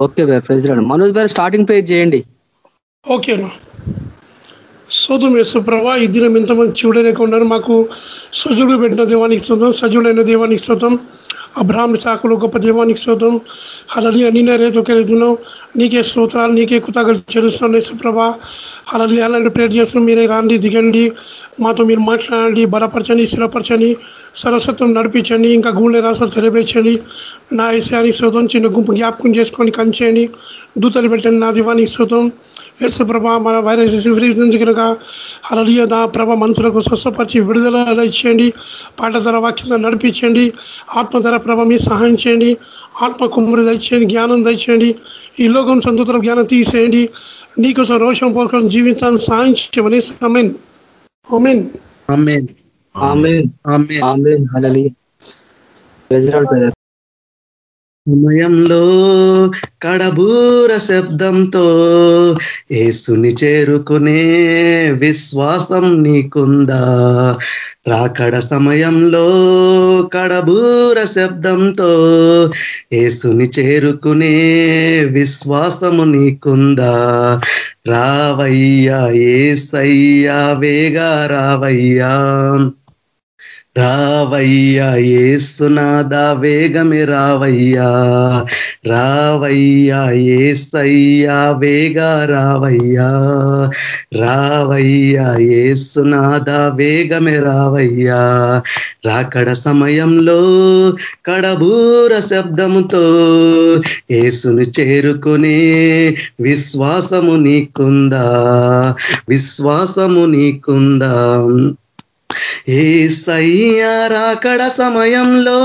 Okay bye praise రాడు Manoj brother starting page చేయండి. ఓకేనా సోదం యేసుప్రభ ఈ దినం ఎంతమంది చూడలేక ఉన్నారు. మాకు సజుడు పెట్టిన దేవానికి స్తోత్రం సజుడైన దేవానికి స్తోత్రం అబ్రాహ్మ శాఖలు గొప్ప దేవానికి స్తోత్రం. అలలి అన్ని రేతుకెళ్తున్నాం నీకే స్తోత్రాలు నీకే కృతజ్ఞతలు చెల్లిస్తున్నాం యేసుప్రభ. అలలి అలాంటి ప్రేర్ చేస్తున్నాం. మీరే రాండి దిగండి. మాతో మీరు మాట్లాడండి బలపరచని స్థిరపరచని సరస్వత్వం నడిపించండి ఇంకా గూళ్ళే రాసాలు తెలియపరచండి నా ఏసానికి శోతం చిన్న గుంపు జ్ఞాపకం చేసుకొని కంచేయండి. దూతలు పెట్టండి నా దివానికి శోతం ఎస్ ప్రభ మన వైరస్ నుంచి అలలియ నా ప్రభ మనసులకు స్వస్థపరిచి విడుదల ఇచ్చేయండి పాట ధర వాక్యం నడిపించండి. ఆత్మ ధర ప్రభ మీ సహాయం చేయండి. ఆత్మ కుమ్మరి దయచేయండి జ్ఞానం దయచేయండి. ఈ లోకం సంతూత్ర జ్ఞానం తీసేయండి. నీకోసం రోషం పోకం జీవితాన్ని సహాయం చేయమని సమన్ ఆమెన్. సమయంలో కడబూర శబ్దంతో ఏసుని చేరుకునే విశ్వాసం నీకుందా? రాకడ సమయంలో కడబూర శబ్దంతో ఏసుని చేరుకునే విశ్వాసము నీకుందా? రావయ్యా ఏసయ్యా వేగా రావయ్యా. రావయ్యా ఏస్తునాదా వేగమే రావయ్యా. రావయ్యా ఏస్తయ్యా వేగా రావయ్యా. రావయ్యా ఏస్తునాదా వేగమే రావయ్యా. రాకడ సమయంలో కడబూర శబ్దముతో ఏసును చేరుకునే విశ్వాసము నీకుందా? విశ్వాసము నీకుందా? ఏ రాకడ సమయంలో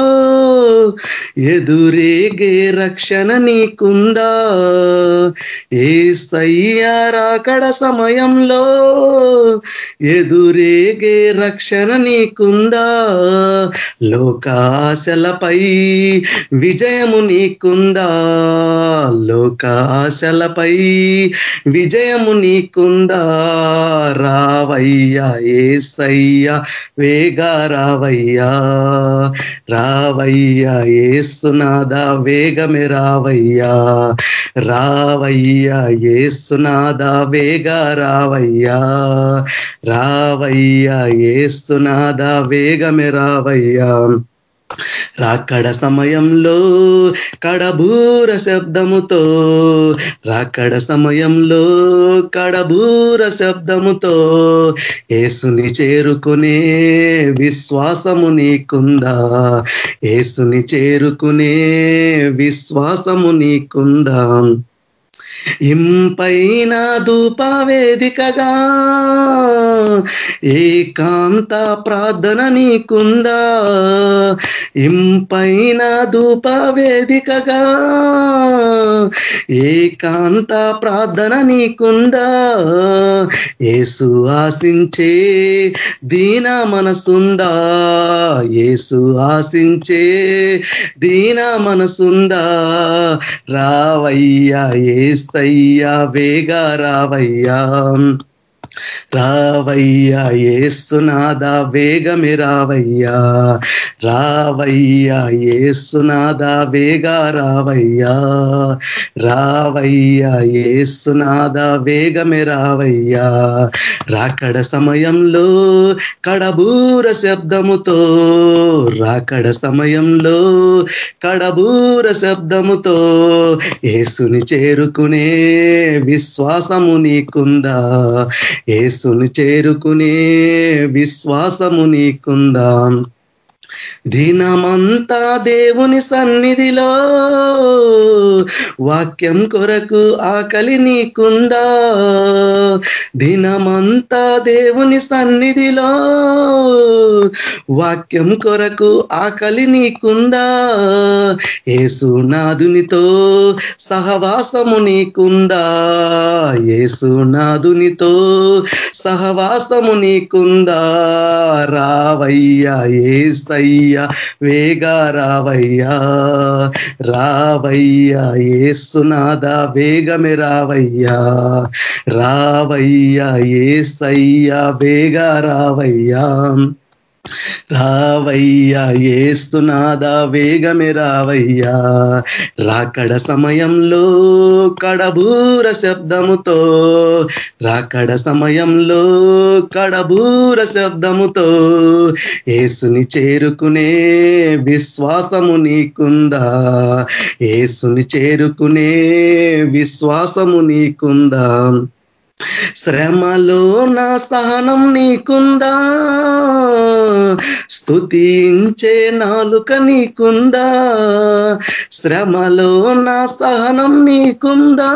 ఎదురేగే రక్షణ నీకుందా? ఏ రాకడ సమయంలో ఎదురేగే రక్షణ నీకుందా? లోకాశలపై విజయము నీకుందా? లోకాశలపై విజయము నీకుందా? రావయ్యా ఏసయ్యా వేగా రావయ్యా రావయ్యా ఏసునాదా వేగమే రావయ్యా రావయ్యా ఏసునాదా వేగా రావయ్యా రావయ్యా ఏస్తునాదా వేగమే రావయ్యా. రాకడ సమయంలో కడబూర శబ్దముతో రాకడ సమయంలో కడబూర శబ్దముతో ఏసుని చేరుకునే విశ్వాసము నీకుందా? ఏసుని చేరుకునే విశ్వాసము నీకుందా? ఇంపైన ధూపవేదికగా ఏకాంత ప్రార్థన నీకుందా? ఇంపైన ధూపవేదికగా ఏకాంత ప్రార్థన నీకుందా? ఏసు ఆశించే దీన మనసుందా? ఏసు ఆశించే దీన మనసుందా? రావయ్యా ఏస్తయ్యా వేగా రావయ్యా. రావయ్యా ఏసునాదా వేగమి రావయ్యా. రావయ్యా ఏస్తునాదా వేగా రావయ్యా. రావయ్యా ఏసునాదా వేగమి రావయ్యా. రాకడ సమయంలో కడబూర శబ్దముతో రాకడ సమయంలో కడబూర శబ్దముతో ఏసుని చేరుకునే విశ్వాసము నీకుందా. ఏసు యేసును చేరుకునే విశ్వాసము నీకుందాం. దినమంతా దేవుని సన్నిధిలో వాక్యం కొరకు ఆకలి నీకుందా? దినమంతా దేవుని సన్నిధిలో వాక్యం కొరకు ఆకలి నీకుందా? ఏసునాదునితో సహవాసము నీకుందా? ఏసునాదునితో సహవాసము నీకుందా? రావయ్యా ఏసయ్య. రావయ్యా వేగా రావయ్యా రావయ్యా ఏసునాదా వేగమే రావయ్యా రావయ్యా ఏసయ్యా వేగా రావయ్యా. రావయ్యా ఏస్తునాదా వేగమే రావయ్యా. రాకడ సమయంలో కడబూర శబ్దముతో రాకడ సమయంలో కడబూర శబ్దముతో ఏసుని చేరుకునే విశ్వాసము నీకుందా. ఏసుని చేరుకునే విశ్వాసము నీకుందా. శ్రమలో నా సహనం నీకుందా. స్తుతించే నాలుక నీకుందా? శ్రమలో నా సహనం నీకుందా?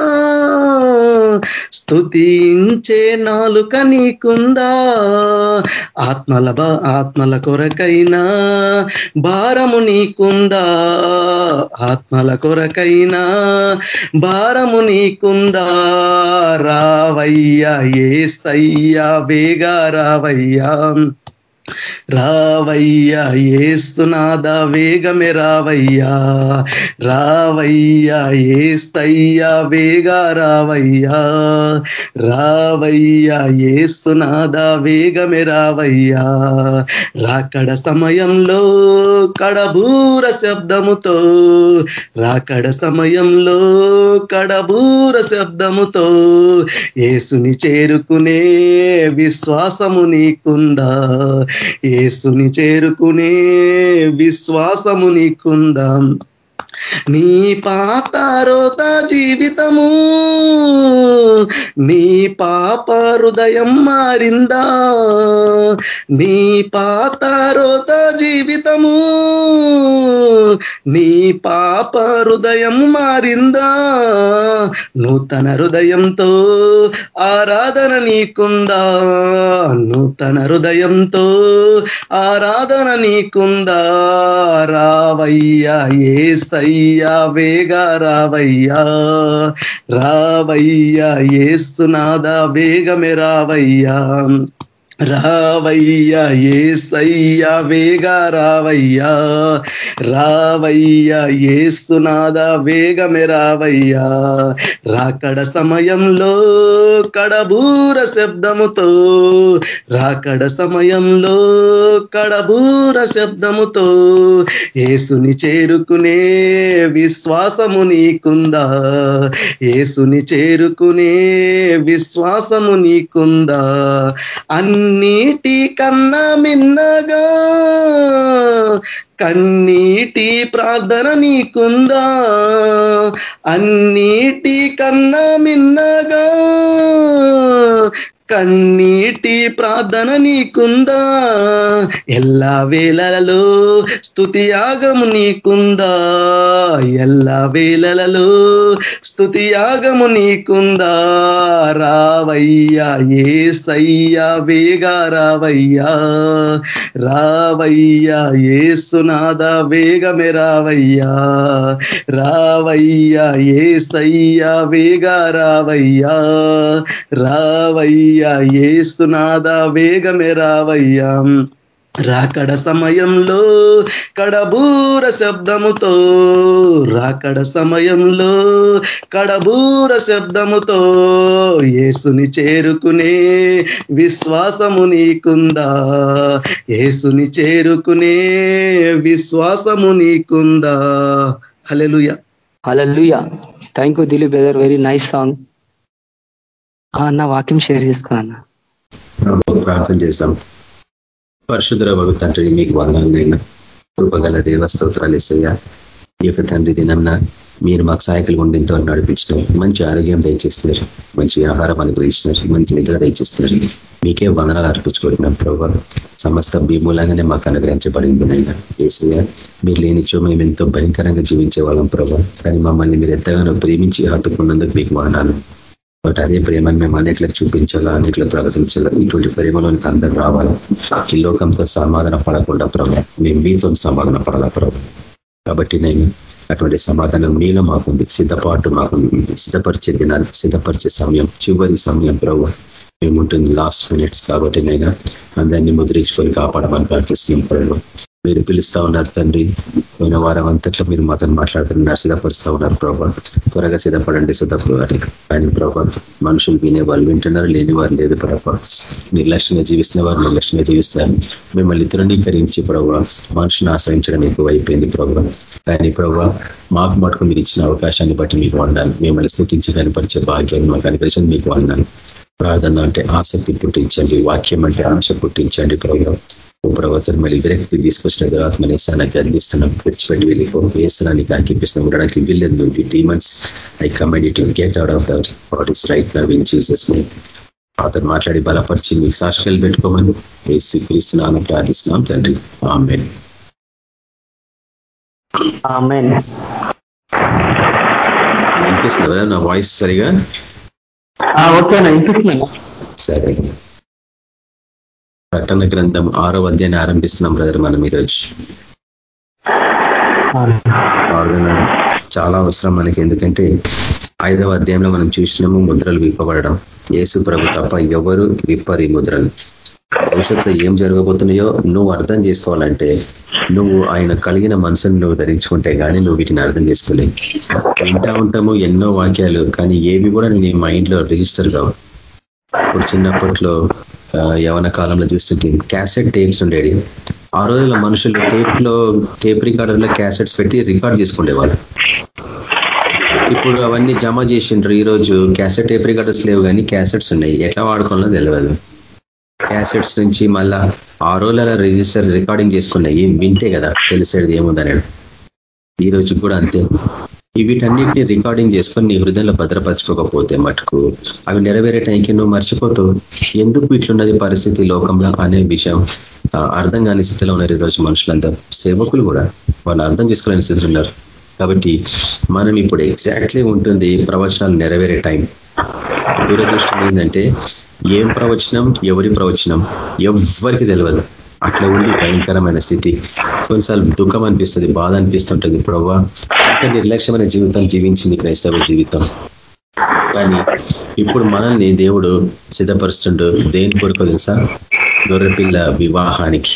స్తుతించే నాలుక నీకుందా? ఆత్మల ఆత్మల కొరకైనా భారము నీకుందా? ఆత్మల కొరకైనా భారము నీకుందా? రావయ్యా ఏస్తయ్యా వేగా రావయ్యా. రావయ్యా ఏస్తునాదా వేగమే రావయ్యా. రావయ్యా ఏస్తయ్యా వేగా రావయ్యా. రావయ్యా ఏస్తునాదా వేగమే రావయ్యా. రాకడ సమయంలో కడబూర శబ్దముతో రాకడ సమయంలో కడబూర శబ్దముతో ఏసుని చేరుకునే విశ్వాసము నీకుందా. ఏసుని చేరుకునే విశ్వాసము నీకుందాం. నీ పాతారోత జీవితము నీ పాప హృదయం మారిందా? నీ పాతారోత జీవితము నీ పాప హృదయం మారిందా? నూతన హృదయంతో ఆరాధన నీకుందా? నూతన హృదయంతో ఆరాధన నీకుందా? రావయ్యా ఏసయ్యా వేగా రావయ్యా. రావయ్యా ఏస్తునాదా వేగమే రావయ్యా. రావయ్యా ఏసయ్యా వేగా రావయ్యా రావయ్యా ఏస్తునాదా వేగమే రావయ్యా. రాకడ సమయంలో కడబూర శబ్దముతో రాకడ సమయంలో కడబూర శబ్దముతో ఏసుని చేరుకునే విశ్వాసము నీకుందా? ఏసుని చేరుకునే విశ్వాసము నీకుందా? కన్నీటి కన్నా మిన్నగా కన్నీటి ప్రార్థన నీకుందా? అన్నిటి కన్నా మిన్నగా కన్నీటి ప్రార్థన నీకుందా? ఎల్లా వేళలలో స్థుతి యాగము నీకుందా? ఎల్లా వేళలలో స్థుతి యాగము నీకుందా? రావయ్యా ఏ సయ్యా వేగా రావయ్యా. రావయ్యా ఏ సునాద వేగమే రావయ్యా. రావయ్యా ఏ సయ్యా వేగా రావయ్యా. రావయ్యా ఏస్తునాదా వేగమే రావయ్యా. రాకడ సమయంలో కడబూర శబ్దముతో రాకడ సమయంలో కడబూర శబ్దముతో ఏసుని చేరుకునే విశ్వాసము నీకుందా? ఏసుని చేరుకునే విశ్వాసము నీకుందా? Hallelujah hallelujah thank you Dilip brother very nice song అన్న వాక్యం షేర్ చేసుకున్నా ప్రార్థన చేస్తాం పరశుధర భగు తండ్రి మీకు వదనాలైనా కృపగల దేవ స్తోత్రాలు ఇసయ్యా ఈ యొక్క తండ్రి దినంన మీరు మాకు సహాయకులు ఉండింతో నడిపించినారు. మంచి ఆరోగ్యం దయచేస్తున్నారు. మంచి ఆహారం అనుగ్రహిస్తున్నారు. మంచి నిద్ర దయచేస్తున్నారు. మీకే వందనాలు అర్పించుకుంటున్నాం ప్రభావ సమస్త భీమూలంగానే మాకు అనుగ్రహించబడింది నైనా ఏసయ్య మీరు లేనిచో మేము ఎంతో భయంకరంగా జీవించే వాళ్ళం ప్రభావ కానీ మమ్మల్ని మీరు ఎంతగానో ప్రేమించి హత్తుకున్నందుకు మీకు వదనాలు. బట్ అదే ప్రేమను మేము అనేకలకు చూపించాలా అనేకలకు ప్రకటించాలా? ఇటువంటి ప్రేమలోనికి అందరూ రావాలా? ఈ లోకంతో సమాధాన పడకుండా ప్రభావ మేము మీతో సమాధాన పడాలా ప్రభావ కాబట్టి నేను అటువంటి సమాధానం మీలో మాకుంది సిద్ధపాటు మాకుంది. సిద్ధపరిచే దినాలు సిద్ధపరిచే సమయం చివరి సమయం ప్రభు. మేముంటుంది లాస్ట్ మినిట్స్ కాబట్టి నైనా అందరినీ ముద్రించుకొని కాపాడమని ప్రార్థిస్తున్నాం ప్రభు. మీరు పిలుస్తా ఉన్నారు తండ్రి. పోయిన వారం అంతట్లో మీరు మాతో మాట్లాడుతున్నారు. సిద్ధపరుస్తూ ఉన్నారు ప్రభా. త్వరగా సిద్ధపడండి సుధప్రభు అని. ఆయన ప్రభా మనుషులు వినే వాళ్ళు వింటున్నారు లేని వారు లేదు ప్రభా. నిర్లక్ష్యంగా జీవిస్తున్న వారు నిర్లక్ష్యంగా జీవిస్తారు. మిమ్మల్ని తృణీకరించి ప్రభావ మనుషుని ఆశ్రయించడం ఎక్కువ అయిపోయింది ప్రభావ కానీ ప్రభావ మాకు మటుకు మీరు ఇచ్చిన అవకాశాన్ని బట్టి మీకు వండాలి మిమ్మల్ని స్థితించి కనిపరిచే భాగ్యాన్ని మాకు కనిపించింది మీకు వండాలి ప్రార్థన అంటే ఆసక్తి పుట్టించండి వాక్యం అంటే ఆశ పుట్టించండి ప్రభావ ప్రభావం మళ్ళీ విరక్తి తీసుకొచ్చిన తర్వాత మన ఏసానికి అందిస్తున్నాం. విడిచిపెట్టి వెళ్ళిపో ఏసనానికి ఆకిపిస్తున్నాం ఉండడానికి వీళ్ళెందు నుండి demons I command get out of their bodies right now in Jesus అతను మాట్లాడి బలపరిచి మీకు సాక్షికలు పెట్టుకోమని ఏసు క్రీస్తున్నాను ప్రార్థిస్తున్నాం తండ్రి. ఆమె వినిపిస్తుంది? నా వాయిస్ సరిగా? ఓకేనా సరే ప్రకటన గ్రంథం ఆరో అధ్యాయాన్ని ఆరంభిస్తున్నాం బ్రదర్ మనం ఈరోజు. చాలా అవసరం మనకి ఎందుకంటే ఐదవ అధ్యాయంలో మనం చూసినాము ముద్రలు విప్పబడడం. యేసు ప్రభు తప్ప ఎవరు విప్పరు ఈ ముద్రలు. భవిష్యత్తులో ఏం జరగబోతున్నాయో నువ్వు అర్థం చేసుకోవాలంటే నువ్వు ఆయన కలిగిన మనసును నువ్వు ధరించుకుంటే కానీ నువ్వు వీటిని అర్థం చేసుకోలేవు. వింటా ఉంటాము ఎన్నో వాక్యాలు కానీ ఏవి కూడా నీ మైండ్లో రిజిస్టర్ కావు. ఇప్పుడు చిన్నప్పట్లో యవన కాలంలో చూస్తుంటే క్యాసెట్ టేప్స్ ఉండేవి. ఆ రోజుల్లో మనుషులు టేప్లో టేప్ రికార్డర్లో క్యాసెట్స్ పెట్టి రికార్డ్ చేసుకునేవాళ్ళు. ఇప్పుడు అవన్నీ జమ చేసిండ్రు. ఈరోజు క్యాసెట్ టేప్ రికార్డర్స్ లేవు కానీ క్యాసెట్స్ ఉన్నాయి. ఎట్లా వాడుకోవాలో తెలియదు క్యాసెట్స్ నుంచి మళ్ళా ఆ రోజుల రిజిస్టర్ రికార్డింగ్ చేసుకున్నాయి వింటే కదా తెలిసేది ఏముందనేది. ఈ రోజు కూడా అంతే. వీటన్నిటిని రికార్డింగ్ చేసుకొని నీ హృదయంలో భద్రపరచుకోకపోతే మటుకు అవి నెరవేరే టైంకి నువ్వు మర్చిపోతావు ఎందుకు ఇట్లున్నది పరిస్థితి లోకంలో అనే విషయం అర్థం కాని స్థితిలో ఉన్నారు ఈరోజు మనుషులంతా సేవకులు కూడా వాళ్ళు అర్థం చేసుకోలేని స్థితిలో ఉన్నారు. కాబట్టి మనం ఇప్పుడు ఎగ్జాక్ట్లీ ఉంటుంది ప్రవచనాలు నెరవేరే టైం. దురదృష్టం ఏంటంటే ఏం ప్రవచనం ఎవరి ప్రవచనం ఎవ్వరికి తెలియదు అట్లా ఉంది భయంకరమైన స్థితి. కొన్నిసార్లు దుఃఖం అనిపిస్తుంది బాధ అనిపిస్తుంటుంది ప్రభావ అంత నిర్లక్ష్యమైన జీవితం జీవించింది క్రైస్తవ జీవితం. కానీ ఇప్పుడు మనల్ని దేవుడు సిద్ధపరుస్తుండు దేని కొరకు తెలుసా? గొర్రెపిల్ల వివాహానికి.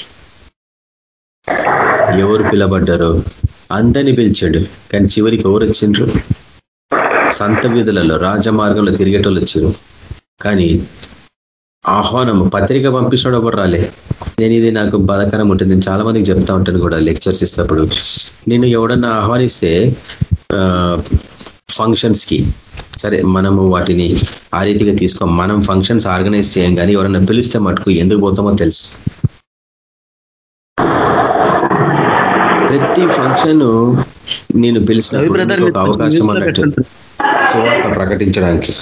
ఎవరు పిలబడ్డారో అందరినీ పిలిచాడు కానీ చివరికి ఎవరు వచ్చిండ్రు? సంత వీధులలో రాజమార్గంలో తిరిగేటోళ్ళు వచ్చారు. కానీ ఆహ్వానం పత్రిక పంపించడం కూడా రాలే. నేను ఇది నాకు బాధకరం ఉంటుంది. నేను చాలా మందికి చెప్తా ఉంటాను కూడా లెక్చర్స్ ఇస్తప్పుడు నేను ఎవడన్నా ఆహ్వానిస్తే ఫంక్షన్స్కి సరే మనము వాటిని ఆ రీతిగా తీసుకో మనం ఫంక్షన్స్ ఆర్గనైజ్ చేయం కానీ ఎవరన్నా పిలిస్తే మటుకు ఎందుకు పోతామో తెలుసు. ప్రతి ఫంక్షన్ నేను ఒక అవకాశం అన్నట్టు సువార్త ప్రకటించడానికి.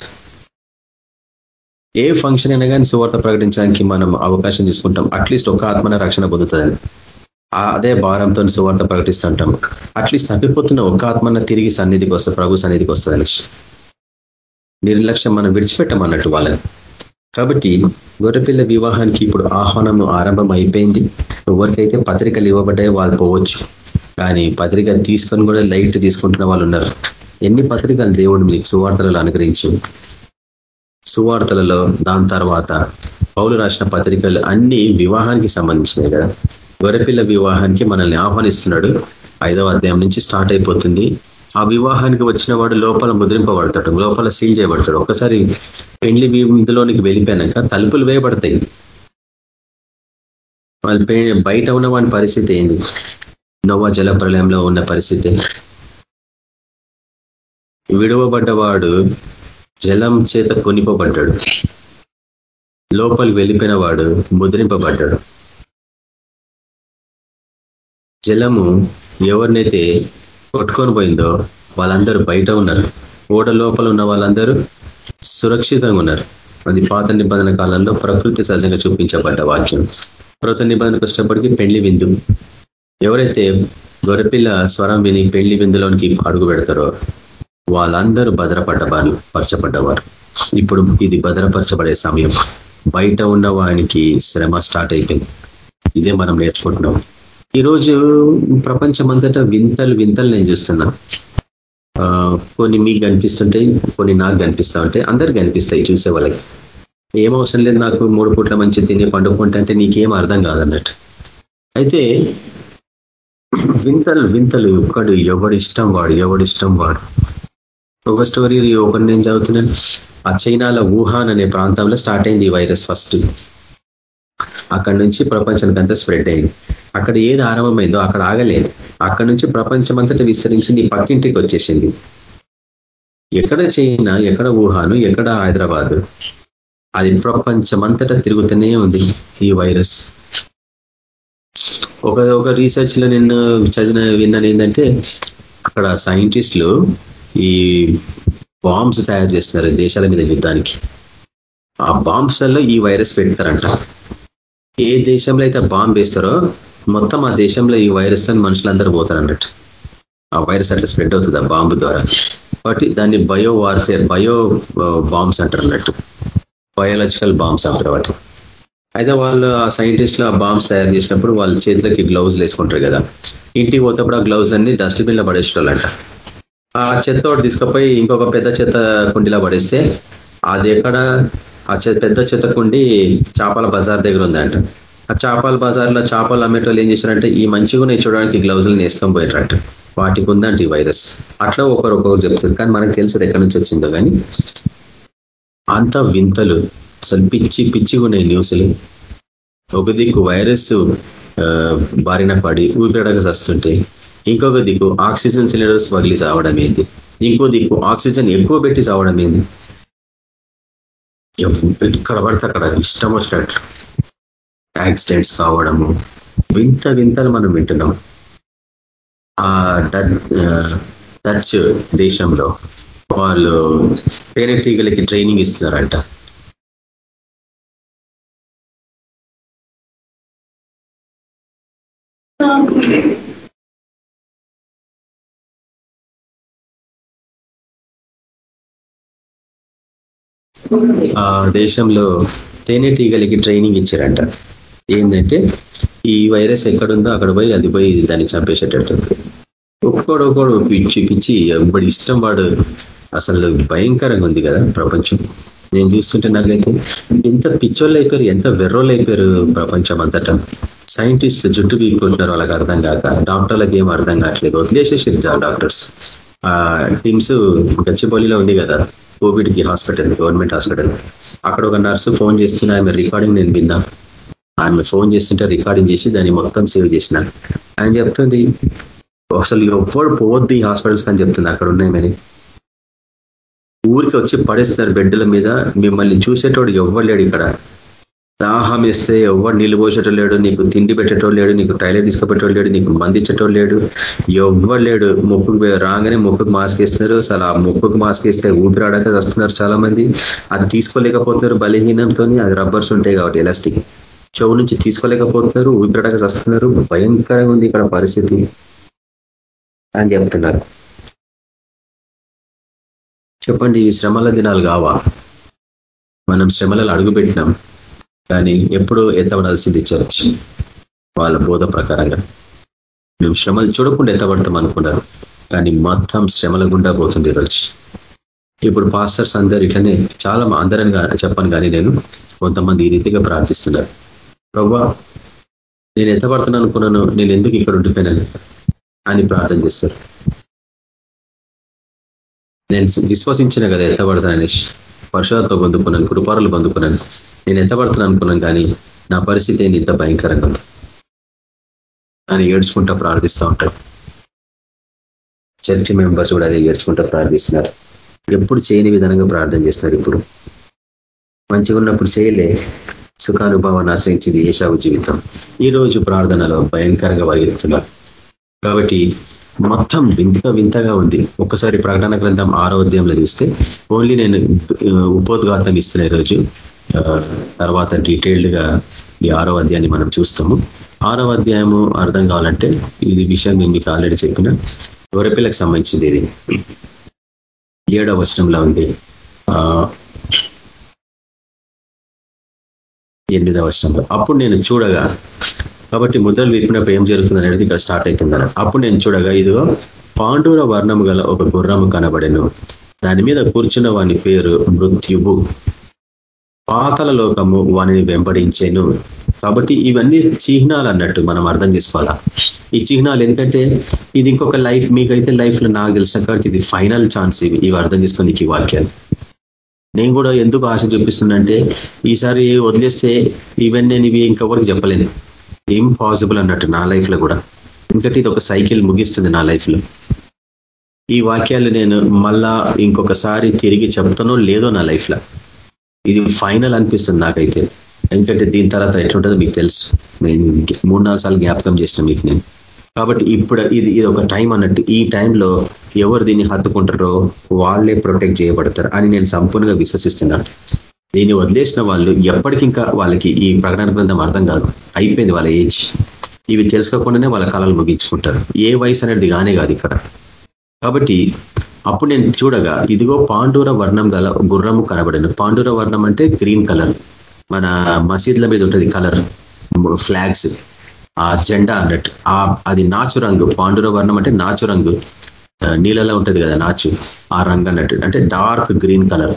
ఏ ఫంక్షన్ అయినా కానీ సువార్త ప్రకటించడానికి మనం అవకాశం తీసుకుంటాం. అట్లీస్ట్ ఒక ఆత్మన రక్షణ పొందుతుంది. అదే భారంతో సువార్త ప్రకటిస్తుంటాం. అట్లీస్ట్ తప్పిపోతున్న ఒక ఆత్మన తిరిగి సన్నిధికి వస్తుంది. ప్రభు సన్నిధికి వస్తుంది లక్ష్యం. నిర్లక్ష్యం మనం విడిచిపెట్టమన్నట్టు వాళ్ళని. కాబట్టి గొర్రెపిల్ల వివాహానికి ఇప్పుడు ఆహ్వానం ఆరంభం అయిపోయింది ఎవరికైతే పత్రికలు ఇవ్వబడ్డాయో వాళ్ళు పోవచ్చు. కానీ పత్రిక తీసుకొని కూడా లైట్ తీసుకుంటున్న వాళ్ళు ఉన్నారు. ఎన్ని పత్రికలు దేవుడు మీకు సువార్తలు అనుగ్రహించు సువార్తలలో దాని తర్వాత పౌలు రాసిన పత్రికలు అన్ని వివాహానికి సంబంధించినవి కదా. గొర్రెపిల్ల వివాహానికి మనల్ని ఆహ్వానిస్తున్నాడు. ఐదవ అధ్యాయం నుంచి స్టార్ట్ అయిపోతుంది. ఆ వివాహానికి వచ్చిన వాడు లోపల ముద్రింపబడతాడు లోపల సీల్ చేయబడతాడు. ఒకసారి పెండ్లి ఇందులోనికి వెళ్ళిపోయాక తలుపులు వేయబడతాయి. వాళ్ళు బయట ఉన్న వాడి పరిస్థితి ఏంది? నోవా జల ప్రళయంలో ఉన్న పరిస్థితి. విడవబడ్డవాడు జలం చేత కొనిపబడ్డాడు. లోపలి వెళ్ళిపోయిన వాడు ముద్రింపబడ్డాడు. జలము ఎవరినైతే కొట్టుకొని పోయిందో వాళ్ళందరూ బయట ఉన్నారు. ఓడ లోపల ఉన్న వాళ్ళందరూ సురక్షితంగా ఉన్నారు. అది పాత నిబంధన కాలంలో ప్రకృతి సహజంగా చూపించబడ్డ వాక్యం. కృత నిబంధనకు వచ్చేటప్పటికి పెళ్ళి విందు. ఎవరైతే గొర్రెపిల్ల స్వరం విని పెళ్ళి విందులోనికి అడుగు పెడతారో వాళ్ళందరూ భద్రపడ్డవారు పరచబడ్డవారు. ఇప్పుడు ఇది భద్రపరచబడే సమయం. బయట ఉన్న వానికి శ్రమ స్టార్ట్ అయిపోయింది. ఇదే మనం నేర్చుకుంటున్నాం. ఈరోజు ప్రపంచమంతటా వింతలు వింతలు నేను చూస్తున్నా. కొన్ని మీకు కనిపిస్తుంటాయి కొన్ని నాకు కనిపిస్తూ ఉంటాయి అందరు కనిపిస్తాయి చూసే వాళ్ళకి. ఏం అవసరం లేదు నాకు మూడు పూట్ల మంచి తిని పండుకుంటే అంటే నీకేం అర్థం కాదన్నట్టు. అయితే వింతలు వింతలు ఒక్కడు ఎవడు ఇష్టం వాడు ఎవడు ఇష్టం వాడు. ఒక స్టోరీ ఒకటి నేను చదువుతున్నాను. ఆ చైనాలో వుహాన్ అనే ప్రాంతంలో స్టార్ట్ అయింది ఈ వైరస్ ఫస్ట్. అక్కడి నుంచి ప్రపంచానికంతా స్ప్రెడ్ అయింది. అక్కడ ఏది ఆరంభమైందో అక్కడ ఆగలేదు. అక్కడి నుంచి ప్రపంచం అంతటా విస్తరించి నీ పక్కింటికి వచ్చేసింది. ఎక్కడ చైనా ఎక్కడ వుహాను ఎక్కడ హైదరాబాద్? అది ప్రపంచమంతటా తిరుగుతూనే ఉంది ఈ వైరస్. ఒక ఒక రీసెర్చ్లో నిన్ను చదివిన విన్నాను ఏంటంటే అక్కడ సైంటిస్టులు ఈ బాంబ్స్ తయారు చేస్తున్నారు దేశాల మీద యుద్ధానికి. ఆ బాంబ్స్లలో ఈ వైరస్ పెడతారంట. ఏ దేశంలో అయితే బాంబ్ వేస్తారో మొత్తం ఆ దేశంలో ఈ వైరస్ అని మనుషులందరూ పోతారన్నట్టు ఆ వైరస్ అట్లా స్ప్రెడ్ అవుతుంది ఆ బాంబు ద్వారా. కాబట్టి దాన్ని బయో వార్ఫేర్ బయో బాంబ్స్ అంటారు అన్నట్టు. బయోలాజికల్ బాంబ్స్ అంటారు వాటి అయితే వాళ్ళు ఆ సైంటిస్టులు ఆ బాంబ్స్ తయారు చేసినప్పుడు వాళ్ళ చేతులకి గ్లౌజ్లు వేసుకుంటారు కదా. ఇంటికి పోతేప్పుడు ఆ గ్లౌజ్ అన్ని డస్ట్బిన్లో పడేసేవాళ్ళంట ఆ చెత్త ఒకటి తీసుకుపోయి ఇంకొక పెద్ద చెత్త కుండీలో పడేస్తే అది ఎక్కడ? ఆ పెద్ద చెత్త కుండి చేపల బజార్ దగ్గర ఉందంట. ఆ చేపల బజార్లో చేపలు అమ్మేటోళ్ళు ఏం చేశారంటే ఈ మంచిగా చూడడానికి గ్లౌజులు నేసుకొని పోయారంట వాటికి ఉందంట ఈ వైరస్. అట్లా ఒకరు ఒకరు చెప్తారు. కానీ మనకు తెలుసు ఎక్కడి నుంచి వచ్చిందో కానీ అంత వింతలు అసలు పిచ్చి పిచ్చిగా ఉన్నాయి న్యూస్లు. ఒక దిక్కు వైరస్ బారిన పడి ఊపిరడక వస్తుంటే ఇంకొక దిక్కు ఆక్సిజన్ సిలిండర్స్ పగిలి చావడం ఏంది? ఇంకో దిక్కు ఆక్సిజన్ ఎక్కువ పెట్టి చావడం ఏంది? ఇక్కడ పడితే అక్కడ ఇష్టం వచ్చినట్లు యాక్సిడెంట్స్ కావడము వింత వింతలు మనం వింటున్నాం. ఆ డచ్ దేశంలో వాళ్ళు తేనెటీగలకి ట్రైనింగ్ ఇస్తున్నారంట. ఆ దేశంలో తేనెటీగలకి ట్రైనింగ్ ఇచ్చారంట. ఏంటంటే ఈ వైరస్ ఎక్కడుందో అక్కడ పోయి అది పోయి దాన్ని చంపేసేటట్టు. ఒక్కోడు ఒక్కోడు పిచ్చి పిచ్చి ఎవడి ఇష్టం వాడు. అసలు భయంకరంగా ఉంది కదా ప్రపంచం. నేను చూస్తుంటే నాకైతే ఎంత పిచ్చోళ్ళు అయిపోయారు ఎంత వెర్రోళ్ళు అయిపోయారు ప్రపంచం అంతటా. సైంటిస్ట్ జుట్టు బీక్కుంటున్నారు వాళ్ళకి అర్థం కాక డాక్టర్లకు ఏం అర్థం కావట్లేదు. వదిలేసేసారు డాక్టర్స్. టీమ్స్ గచ్చిపల్లిలో ఉంది కదా కోవిడ్కి హాస్పిటల్ గవర్నమెంట్ హాస్పిటల్. అక్కడ ఒక నర్సు ఫోన్ చేస్తున్న ఆమె రికార్డింగ్ నేను విన్నా. ఆమె ఫోన్ చేస్తుంటే రికార్డింగ్ చేసి దాన్ని మొత్తం సేవ్ చేసిన. ఆయన చెప్తుంది అసలు ఎవ్వరు పోవద్దు ఈ హాస్పిటల్స్ అని చెప్తుంది అక్కడ ఉన్నాయని ఊరికి వచ్చి పడేస్తున్నారు బెడ్ల మీద మిమ్మల్ని చూసేటోడు ఎవ్వలేడు ఇక్కడ. దాహం వేస్తే ఎవరు నీళ్ళు పోసేటో లేడు నీకు తిండి పెట్టేటోడు లేడు నీకు టైలెట్ తీసుకుపెట్టేవాడు లేడు నీకు మందించేటోడు లేడు ఎవ్వరు లేడు. ముక్కుకు రాగానే ముక్కుకు మాస్క్ వేస్తున్నారు. అసలు ఆ ముక్కుకు మాస్క్ వేస్తే ఊపిరాడక వస్తున్నారు చాలా మంది అది తీసుకోలేకపోతున్నారు బలహీనంతో అది రబ్బర్స్ ఉంటాయి కాబట్టి ఎలాస్టిక్ చెవు నుంచి తీసుకోలేకపోతున్నారు ఊపిరాడక వస్తున్నారు. భయంకరంగా ఉంది ఇక్కడ పరిస్థితి. అని చెప్తున్నారు. చెప్పండి ఈ శ్రమల దినాలు కావా? మనం శ్రమలలో అడుగుపెట్టినాం. కానీ ఎప్పుడు ఎత్తబడాల్సింది చర్చ్ వాళ్ళ బోధ ప్రకారంగా. మేము శ్రమలు చూడకుండా ఎత్తబడతాం అనుకున్నారు. కానీ మొత్తం శ్రమల గుండా పోతుంది ఈరోజు. ఇప్పుడు పాస్టర్స్ అందరు ఇట్లనే చాలా అందరని చెప్పను కానీ నేను కొంతమంది ఈ రీతిగా ప్రార్థిస్తున్నారు. ప్రభా నేను ఎత్తబడుతున్నాను అనుకున్నాను నేను ఎందుకు ఇక్కడ ఉండిపోయినాను? అని ప్రార్థన చేస్తారు. నేను విశ్వసించిన కదా ఎత్తబడతాననేసి వర్షాలతో పొందుకున్నాను కృపారులు పొందుకున్నాను. నేను ఎంత ఎత్తబడుతున్నాను అనుకున్నాను కానీ నా పరిస్థితి ఏంది ఇంత భయంకరంగా ఉంది. అని ఏడ్చుకుంటా ప్రార్థిస్తూ ఉంటాడు. చర్చ్ మెంబర్స్ కూడా అదే ఏడ్చుకుంటా ప్రార్థిస్తున్నారు. ఎప్పుడు చేయని విధానంగా ప్రార్థన చేస్తున్నారు ఇప్పుడు. మంచిగా ఉన్నప్పుడు చేయలే. సుఖానుభవాన్ని ఆశ్రయించింది ఏషావు జీవితం. ఈ రోజు ప్రార్థనలో భయంకరంగా పరిగెత్తున్నారు కాబట్టి మొత్తం వింత వింతగా ఉంది. ఒక్కసారి ప్రకటన గ్రంథం ఆరో అధ్యాయంలో చూస్తే ఓన్లీ నేను ఉపోద్ఘాతం ఇస్తున్న ఈరోజు తర్వాత డీటెయిల్డ్గా ఈ ఆరో అధ్యాయాన్ని మనం చూస్తాము. ఆరో అధ్యాయము అర్థం కావాలంటే ఇది విషయం నేను మీకు ఆల్రెడీ చెప్పిన గొర్రెపిల్లకు సంబంధించింది ఇది. ఏడవ వచనంలో ఉంది. ఎనిమిదవ వచనంలో. అప్పుడు నేను చూడగా కాబట్టి ముద్రలు విప్పినప్పుడు ఏం జరుగుతుంది అనేది ఇక్కడ స్టార్ట్ అవుతుంది అప్పుడు నేను చూడగా ఇదిగో పాండూర వర్ణము గల ఒక గుర్రము కనబడెను. దాని మీద కూర్చున్న వాని పేరు మృత్యువు. పాతల లోకము వానిని వెంబడించేను. కాబట్టి ఇవన్నీ చిహ్నాలు అన్నట్టు మనం అర్థం చేసుకోవాలా? ఈ చిహ్నాలు ఎందుకంటే ఇది ఇంకొక లైఫ్ మీకైతే లైఫ్లో నాకు తెలిసిన కాబట్టి ఇది ఫైనల్ ఛాన్స్ ఇవి. ఇవి అర్థం చేసుకుని ఈ వాక్యాలు. నేను కూడా ఎందుకు ఆశ చూపిస్తుందంటే ఈసారి వదిలేస్తే ఈవెన్ నేను ఇవి ఇంకొకరికి చెప్పలేను. ఇంపాసిబుల్ అన్నట్టు నా లైఫ్లో కూడా. ఎందుకంటే ఇది ఒక సైకిల్ ముగిస్తుంది నా లైఫ్లో. ఈ వాక్యాలు నేను మళ్ళా ఇంకొకసారి తిరిగి చెప్తానో లేదో నా లైఫ్లో. ఇది ఫైనల్ అనిపిస్తుంది నాకైతే. ఎందుకంటే దీని తర్వాత ఎట్లుంటుందో మీకు తెలుసు. నేను మూడు నాలుగు సార్లు జ్ఞాపకం చేసిన మీకు నేను. కాబట్టి ఇప్పుడు ఇది ఇది ఒక టైం అన్నట్టు ఈ టైంలో ఎవరు దీన్ని హత్తుకుంటారో వాళ్ళే ప్రొటెక్ట్ చేయబడతారు అని నేను సంపూర్ణంగా విశ్వసిస్తున్నాను దీన్ని వదిలేసిన వాళ్ళు ఎప్పటికింకా వాళ్ళకి ఈ ప్రకటన గ్రంథం అర్థం కాదు. అయిపోయింది వాళ్ళ ఏజ్. ఇవి తెలుసుకోకుండానే వాళ్ళ కాలాలు ముగించుకుంటారు. ఏ వయసు అనేది కానే కాదు ఇక్కడ. కాబట్టి అప్పుడు నేను చూడగా ఇదిగో పాండూర వర్ణం గల గుర్రము కనబడను పాండూర వర్ణం అంటే గ్రీన్ కలర్. మన మసీద్ల మీద ఉంటుంది కలర్ ఫ్లాగ్స్. ఆ జెండా అన్నట్టు. ఆ అది నాచు రంగు. పాండుర వర్ణం అంటే నాచు రంగు. నీళ్ళలో ఉంటుంది కదా నాచు. ఆ రంగు అన్నట్టు. అంటే డార్క్ గ్రీన్ కలర్.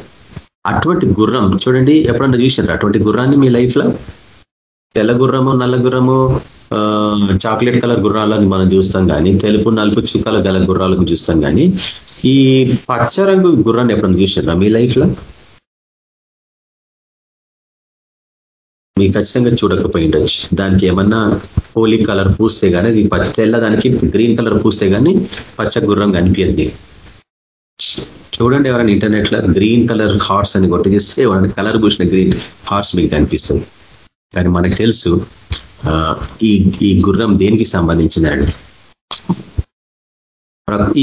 అటువంటి గుర్రం చూడండి ఎప్పుడన్నా చూసారు అటువంటి గుర్రాన్ని మీ లైఫ్ తెల్లగుర్రము తెల్ల గుర్రము నల్ల చాక్లెట్ కలర్ గుర్రాలను మనం చూస్తాం కానీ తెలుపు నలుపు చుక్కల గల గుర్రాలకు చూస్తాం కానీ ఈ పచ్చ రంగు గుర్రాన్ని ఎప్పుడన్నా చూసినారా మీ లైఫ్లో? మీకు ఖచ్చితంగా చూడకపోయి ఉండొచ్చు దానికి ఏమన్నా హోలీ కలర్ పూస్తే కానీ అది పచ్చ తెల్ల దానికి గ్రీన్ కలర్ పూస్తే కానీ పచ్చ గుర్రం కనిపించింది చూడండి ఎవరైనా ఇంటర్నెట్లో గ్రీన్ కలర్ హార్స్ అని కొట్టి చేస్తే ఎవరైనా కలర్ పూసిన గ్రీన్ హార్స్ మీకు కనిపిస్తుంది. కానీ మనకు తెలుసు ఈ ఈ గుర్రం దేనికి సంబంధించిందండి?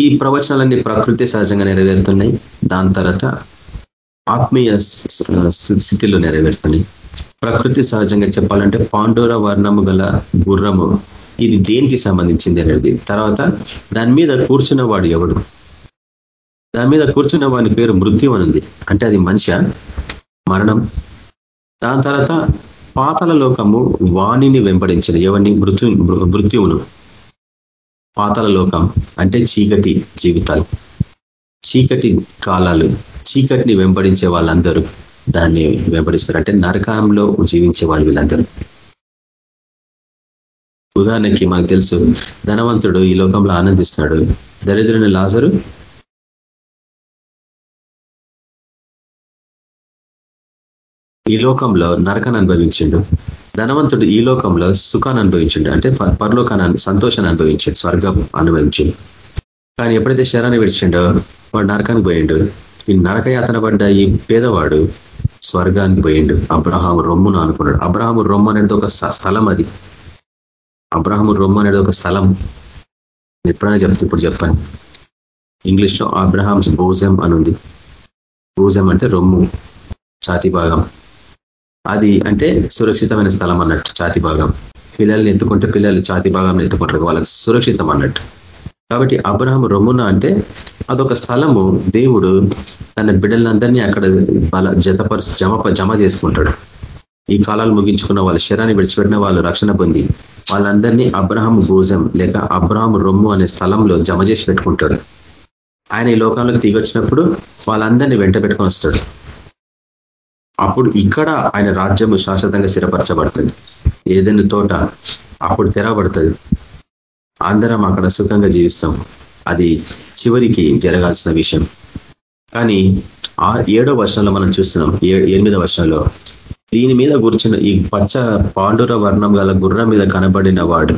ఈ ప్రవచనాలన్నీ ప్రకృతి సహజంగా నెరవేరుతున్నాయి దాని తర్వాత ఆత్మీయ స్థితిలో నెరవేరుతున్నాయి. ప్రకృతి సహజంగా చెప్పాలంటే పాండూర వర్ణము గల గుర్రము ఇది దేనికి సంబంధించింది అనేది. తర్వాత దాని మీద కూర్చున్న వాడు ఎవడు? దాని మీద కూర్చున్న వాని పేరు మృత్యు అనుంది అంటే అది మనిషి? మరణం? దాని తర్వాత పాతల లోకము వాణిని వెంబడించదు. ఎవరిని? మృత్యు మృత్యువును. పాతల లోకం అంటే చీకటి జీవితాలు. చీకటి కాలాలు చీకటిని వెంబడించే వాళ్ళందరూ దాన్ని వెంబడిస్తారు. అంటే నరకంలో జీవించే వాళ్ళు వీళ్ళందరూ. ఉదాహరణకి మనకు తెలుసు ధనవంతుడు ఈ లోకంలో ఆనందిస్తాడు దరిద్రుని లాజరు ఈ లోకంలో నరకాన్ని అనుభవించిండు. ధనవంతుడు ఈ లోకంలో సుఖాన్ని అనుభవించిండు. అంటే పరలోకాన్ని సంతోషాన్ని అనుభవించిండు స్వర్గం అనుభవించిండు. కానీ ఎప్పుడైతే శరాన్ని విడిచిండో వాడు నరకానికి పోయిండు. ఈ నరకయాతన పడ్డ ఈ పేదవాడు స్వర్గానికి పోయిండు. అబ్రహాం రొమ్మును అనుకున్నాడు అబ్రహం రొమ్ము అనేది ఒక స్థలం అది. అబ్రహాము రొమ్ము అనేది ఒక స్థలం. ఎప్పుడైనా చెప్తే ఇప్పుడు చెప్పాను. ఇంగ్లీష్లో అబ్రహామ్స్ భోజం అనుంది. భోజం అంటే రొమ్ము ఛాతి భాగం. అది అంటే సురక్షితమైన స్థలం అన్నట్టు ఛాతి భాగం. పిల్లల్ని ఎత్తుకుంటే పిల్లలు ఛాతి భాగం ఎత్తుకుంటారు వాళ్ళకి సురక్షితం అన్నట్టు. కాబట్టి అబ్రహం రొమ్మున అంటే అదొక స్థలము దేవుడు తన బిడ్డలందరినీ అక్కడ వాళ్ళ జతపరు జమ జమ చేసుకుంటాడు. ఈ కాలాలు ముగించుకున్న వాళ్ళ శరాన్ని విడిచిపెట్టిన వాళ్ళు రక్షణ పొంది వాళ్ళందరినీ అబ్రహం భూజం లేక అబ్రహం రొమ్ము అనే స్థలంలో జమ చేసి పెట్టుకుంటాడు. ఆయన ఈ లోకంలోకి దిగొచ్చినప్పుడు వాళ్ళందరినీ వెంట పెట్టుకొని వస్తాడు. అప్పుడు ఇక్కడ ఆయన రాజ్యము శాశ్వతంగా స్థిరపరచబడుతుంది. ఏదైనా తోట అప్పుడు తెరవబడుతుంది. అందరం అక్కడ సుఖంగా జీవిస్తాం. అది చివరికి జరగాల్సిన విషయం. కానీ ఆ ఏడో వర్షంలో మనం చూస్తున్నాం. ఎనిమిదో వర్షంలో. దీని మీద కూర్చున్న ఈ పచ్చ పాండుర వర్ణం గల గుర్రం మీద కనబడిన వాడు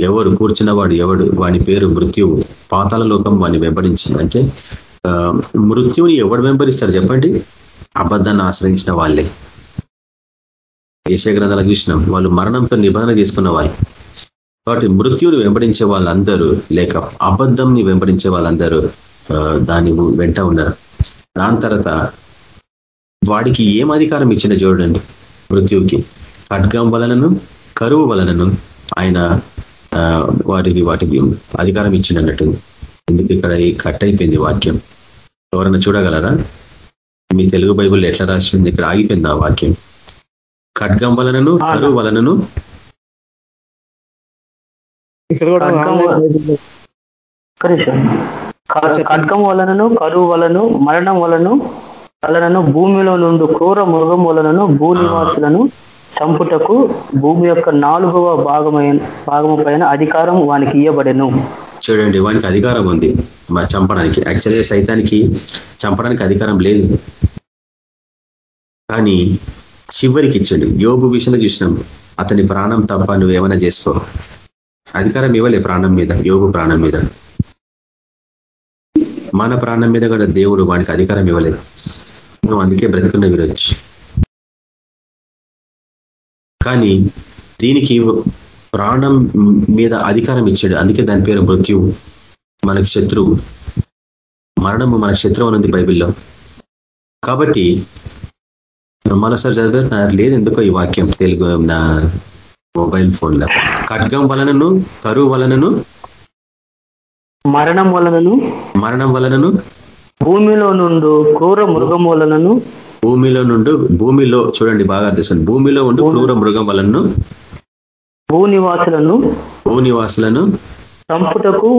ఎవరు? కూర్చున్న వాడు ఎవడు? వాని పేరు మృత్యువు. పాతాల లోకం వాడిని వెంబడించింది. అంటే మృత్యువుని ఎవడు వెంబడిస్తారు? చెప్పండి. అబద్ధాన్ని ఆశ్రయించిన వాళ్ళే. ఏషే గ్రంథాలు చూసినాం వాళ్ళు మరణంతో నిబంధన చేసుకున్న వాళ్ళు. కాబట్టి మృత్యుని వెంబడించే వాళ్ళందరూ లేక అబద్ధంని వెంబడించే వాళ్ళందరూ దాని వెంట ఉన్నారు. దాని తర్వాత వాడికి ఏం అధికారం ఇచ్చిన చూడండి. మృత్యువుకి ఖడ్గం వలనను కరువు వలనను ఆయన వాటికి వాటికి అధికారం ఇచ్చినట్టు ఎందుకు ఇక్కడ ఈ కట్ అయిపోయింది వాక్యం? ఎవరైనా చూడగలరా? మీ తెలుగు బైబుల్ ఎట్లా రాసింది? ఇక్కడ ఆగిపోయింది ఆ వాక్యం. ఖడ్గం వలనను కరువు వలనను? ఖడ్గం వలనను కరువు వలను మరణం వలను వలనను భూమిలో నుండి క్రూర మృగములనను భూనివాసులను చంపుటకు భూమి యొక్క నాలుగవ భాగమైన భాగము పైన అధికారం వానికి ఇయ్యబడెను. చూడండి వానికి అధికారం ఉంది. చంపడానికి. యాక్చువల్గా సైతానికి చంపడానికి అధికారం లేదు. కానీ చివరికి ఇచ్చిండు. యోగు విషయంలో చూసినాం. అతని ప్రాణం తప్ప నువ్వేమైనా చేసుకో. అధికారం ఇవ్వలే ప్రాణం మీద. యోగు ప్రాణం మీద. మన ప్రాణం మీద కూడా దేవుడు వానికి అధికారం ఇవ్వలేదు నువ్వు అందుకే బ్రతుకున్న విరొచ్చు కానీ దీనికి ప్రాణం మీద అధికారం ఇచ్చాడు. అందుకే దాని పేరు మృత్యువు మనకి శత్రువు మరణము మన శత్రువు అనుంది బైబిల్లో. కాబట్టి మరోసారి చదివారు? లేదు ఎందుకో ఈ వాక్యం తెలుగు నా మొబైల్ ఫోన్లో. ఖడ్గం వలనను కరువు వలనను మరణం వలనను మరణం వలనను భూమిలో నుండి క్రూర మృగములనను భూమిలో నుండి భూమిలో చూడండి బాగా అర్థం భూమిలో ఉండి క్రూర మృగం వలనను భూనివాసులను భూనివాసులను చంపుటకు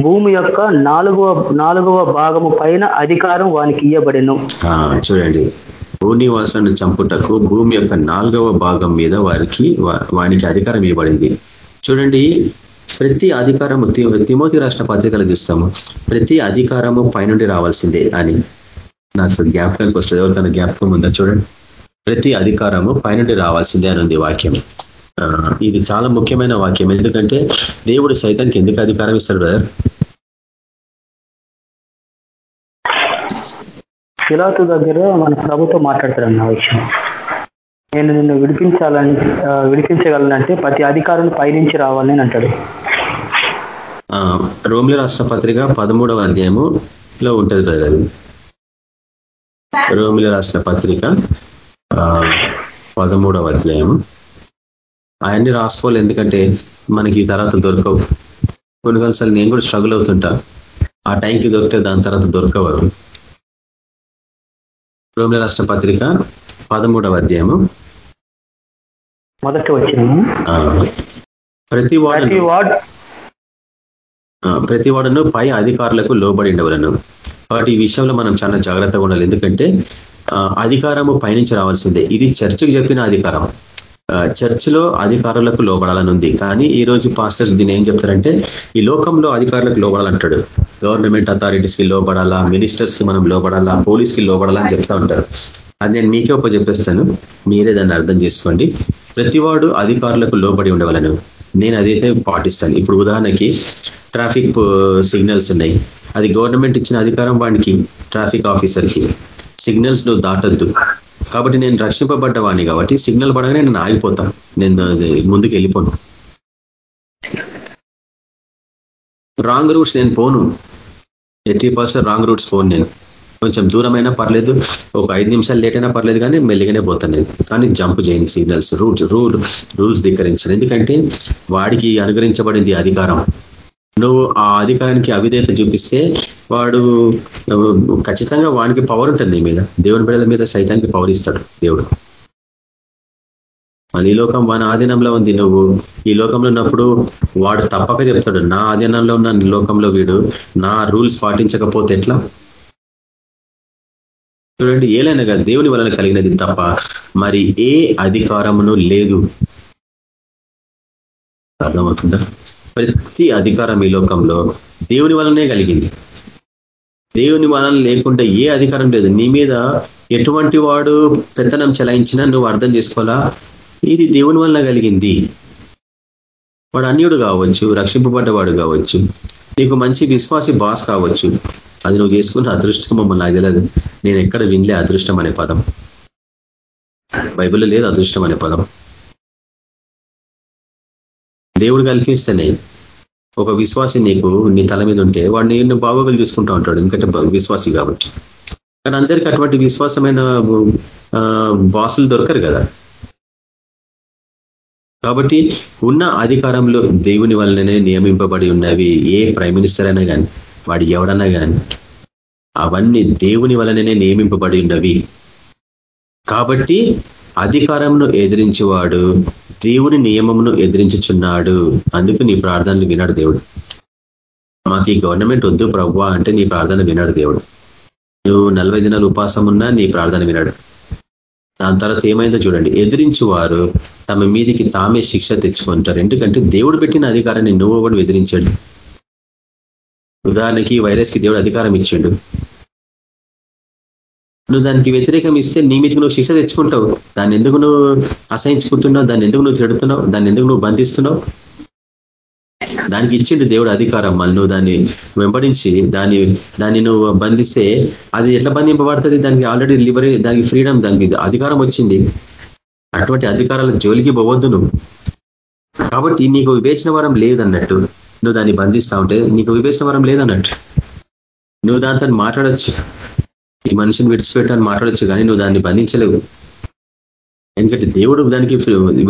భూమి యొక్క నాలుగవ నాలుగవ భాగము పైన అధికారం వానికి ఇయ్యబడెను. చూడండి. భూనివాసులను చంపుటకు భూమి యొక్క నాలుగవ భాగం మీద వారికి వానికి అధికారం ఇవ్వబడింది చూడండి. ప్రతి అధికారము తిమోతి రాష్ట్ర పత్రికలు చూస్తాము. ప్రతి అధికారము పైనుండి రావాల్సిందే అని. నాకు జ్ఞాపకానికి వస్తుంది ఎవరికైనా జ్ఞాపకం ఉందా? చూడండి. ప్రతి అధికారము పైనుండి రావాల్సిందే అని ఉంది వాక్యం. ఇది చాలా ముఖ్యమైన వాక్యం. ఎందుకంటే దేవుడు సైతానికి ఎందుకు అధికారం ఇస్తాడు బ్రదర్ పిలాతు దగ్గర మన ప్రభుత్వం మాట్లాడతాడు అన్న విషయం. నేను నిన్ను విడిపించాలని విడిపించగలనంటే ప్రతి అధికారులు పైనుంచి రావాలని అంటాడు. ఆ, రోమిల రాష్ట్ర పత్రిక పదమూడవ అధ్యాయములో ఉంటుంది బ్రదర్ రోమిల రాష్ట్ర పత్రిక పదమూడవ అధ్యాయం అవన్నీ రాసుకోవాలి ఎందుకంటే మనకి ఈ తర్వాత దొరకవు. కొన్ని కొన్నిసార్లు నేను కూడా స్ట్రగుల్ అవుతుంటా. ఆ టైంకి దొరికితే దాని తర్వాత దొరకవు. రోమిల రాష్ట్ర పత్రిక పదమూడవ అధ్యాయము. మొదట వచ్చిన ప్రతి వాడు ప్రతి వాడును పై అధికారులకు లోబడి ఉండవలను. కాబట్టి ఈ విషయంలో మనం చాలా జాగ్రత్తగా ఉండాలి. ఎందుకంటే అధికారము పైనుంచి రావాల్సిందే. ఇది చర్చికి చెప్పిన అధికారం. చర్చిలో అధికారులకు లోబడాలని ఉంది కానీ ఈ రోజు పాస్టర్స్ దీన్ని ఏం చెప్తారంటే ఈ లోకంలో అధికారులకు లోబడాలంటాడు. గవర్నమెంట్ అథారిటీస్కి లోబడాలా? మినిస్టర్స్కి మనం లోబడాలా? పోలీస్కి లోబడాలా అని చెప్తా ఉంటారు. అది నేను మీకే ఒక చెప్పేస్తాను. మీరే దాన్ని అర్థం చేసుకోండి. ప్రతివాడు అధికారులకు లోబడి ఉండవలను. నేను అదైతే పాటిస్తాను. ఇప్పుడు ఉదాహరణకి ట్రాఫిక్ సిగ్నల్స్ uh, ఉన్నాయి. అది గవర్నమెంట్ ఇచ్చిన అధికారం వాడికి ట్రాఫిక్ ఆఫీసర్కి సిగ్నల్స్ నువ్వు దాటద్దు. కాబట్టి నేను రక్షింపబడ్డవాణ్ణి కాబట్టి సిగ్నల్ పడగానే నేను ఆగిపోతా. నేను అది ముందుకు వెళ్ళిపోను. రాంగ్ రూట్స్ నేను పోను. ఎయిటీ పర్సెంట్ రాంగ్ రూట్స్ పోను నేను. కొంచెం దూరమైనా పర్లేదు. ఒక ఐదు నిమిషాలు లేట్ అయినా పర్లేదు కానీ మెల్లిగానే పోతాను నేను. కానీ జంప్ చేయని సిగ్నల్స్. రూట్స్ రూల్ రూల్స్ ధిక్కరించను ఎందుకంటే వాడికి అనుగ్రహించబడింది అధికారం. నువ్వు ఆ అధికారానికి అవిధేత చూపిస్తే వాడు ఖచ్చితంగా వానికి పవర్ ఉంటుంది మీద. దేవుని బిడ్డల మీద సైతానికి పవర్ ఇస్తాడు దేవుడు. మన ఈ లోకం మన ఆధీనంలో ఉంది నువ్వు. ఈ లోకంలో ఉన్నప్పుడు వాడు తప్పక చెప్తాడు నా ఆధీనంలో ఉన్న ఈ లోకంలో వీడు నా రూల్స్ పాటించకపోతే ఎట్లా? చూడండి ఏలైనా దేవుని వలన కలిగినది తప్ప మరి ఏ అధికారమును లేదు. అర్థమవుతుందా? ప్రతి అధికారం ఈ లోకంలో దేవుని వలనే కలిగింది. దేవుని వలన లేకుండా ఏ అధికారం లేదు. నీ మీద ఎటువంటి వాడు పెత్తనం చెలాయించినా నువ్వు అర్థం చేసుకోవాలా? ఇది దేవుని వలన కలిగింది. వాడు అన్యుడు కావచ్చు రక్షింపబడ్డవాడు కావచ్చు నీకు మంచి విశ్వాసి బాస్ కావచ్చు. అది నువ్వు చేసుకున్న అదృష్టం మమ్మల్ని నాకు తెలియదు. నేను ఎక్కడ వినలే అదృష్టం అనే పదం. బైబిల్లో లేదు అదృష్టం అనే పదం. దేవుడు కల్పిస్తేనే ఒక విశ్వాసి నీకు నీ తల మీద ఉంటే వాడు నేను బాగోగులు చూసుకుంటూ ఉంటాడు. ఎందుకంటే విశ్వాసి కాబట్టి. కానీ అందరికీ అటువంటి విశ్వాసమైన బాసులు దొరకరు కదా. కాబట్టి ఉన్న అధికారంలో దేవుని వలననే నియమింపబడి ఉన్నవి ఏ ప్రైమ్ మినిస్టర్ అయినా కానీ వాడు ఎవడన్నా కానీ అవన్నీ దేవుని వలననే నియమింపబడి ఉన్నవి. కాబట్టి అధికారంను ఎదిరించేవాడు దేవుని నియమమును ఎదిరించుచున్నాడు. అందుకు నీ ప్రార్థనలు వినాడు దేవుడు. మాకు ఈ గవర్నమెంట్ వద్దు ప్రవ్వా అంటే నీ ప్రార్థన వినాడు దేవుడు. నువ్వు నలభై దినాలు ఉపాసం ఉన్నా నీ ప్రార్థన వినాడు. దాని తర్వాత ఏమైందో చూడండి. ఎదిరించు వారు తమ మీదికి తామే శిక్ష తెచ్చుకుంటారు. ఎందుకంటే దేవుడు పెట్టిన అధికారాన్ని నువ్వు కూడా ఎదిరించాడు. ఉదాహరణకి వైరస్కి దేవుడు అధికారం ఇచ్చాడు. నువ్వు దానికి వ్యతిరేకం ఇస్తే నీ మీదకి నువ్వు శిక్ష తెచ్చుకుంటావు. దాన్ని ఎందుకు నువ్వు అసహించుకుంటున్నావు? దాన్ని ఎందుకు నువ్వు తిడుతున్నావు? దాన్ని ఎందుకు నువ్వు బంధిస్తున్నావు? దానికి ఇచ్చిండు దేవుడు అధికారం. మళ్ళీ నువ్వు దాన్ని వెంబడించి దాన్ని దాన్ని నువ్వు బంధిస్తే అది ఎట్లా బంధింపబడుతుంది? దానికి ఆల్రెడీ లిబరీ దానికి ఫ్రీడమ్ దానికి అధికారం వచ్చింది. అటువంటి అధికారాల జోలికి పోవద్దు నువ్వు. కాబట్టి నీకు వివేచన వరం లేదన్నట్టు నువ్వు దాన్ని బంధిస్తా ఉంటే నీకు వివేచన వరం లేదన్నట్టు. నువ్వు దాంతో మాట్లాడచ్చు. ఈ మనిషిని విడిచిపెట్టాలని మాట్లాడచ్చు కానీ నువ్వు దాన్ని బంధించలేవు. ఎందుకంటే దేవుడు దానికి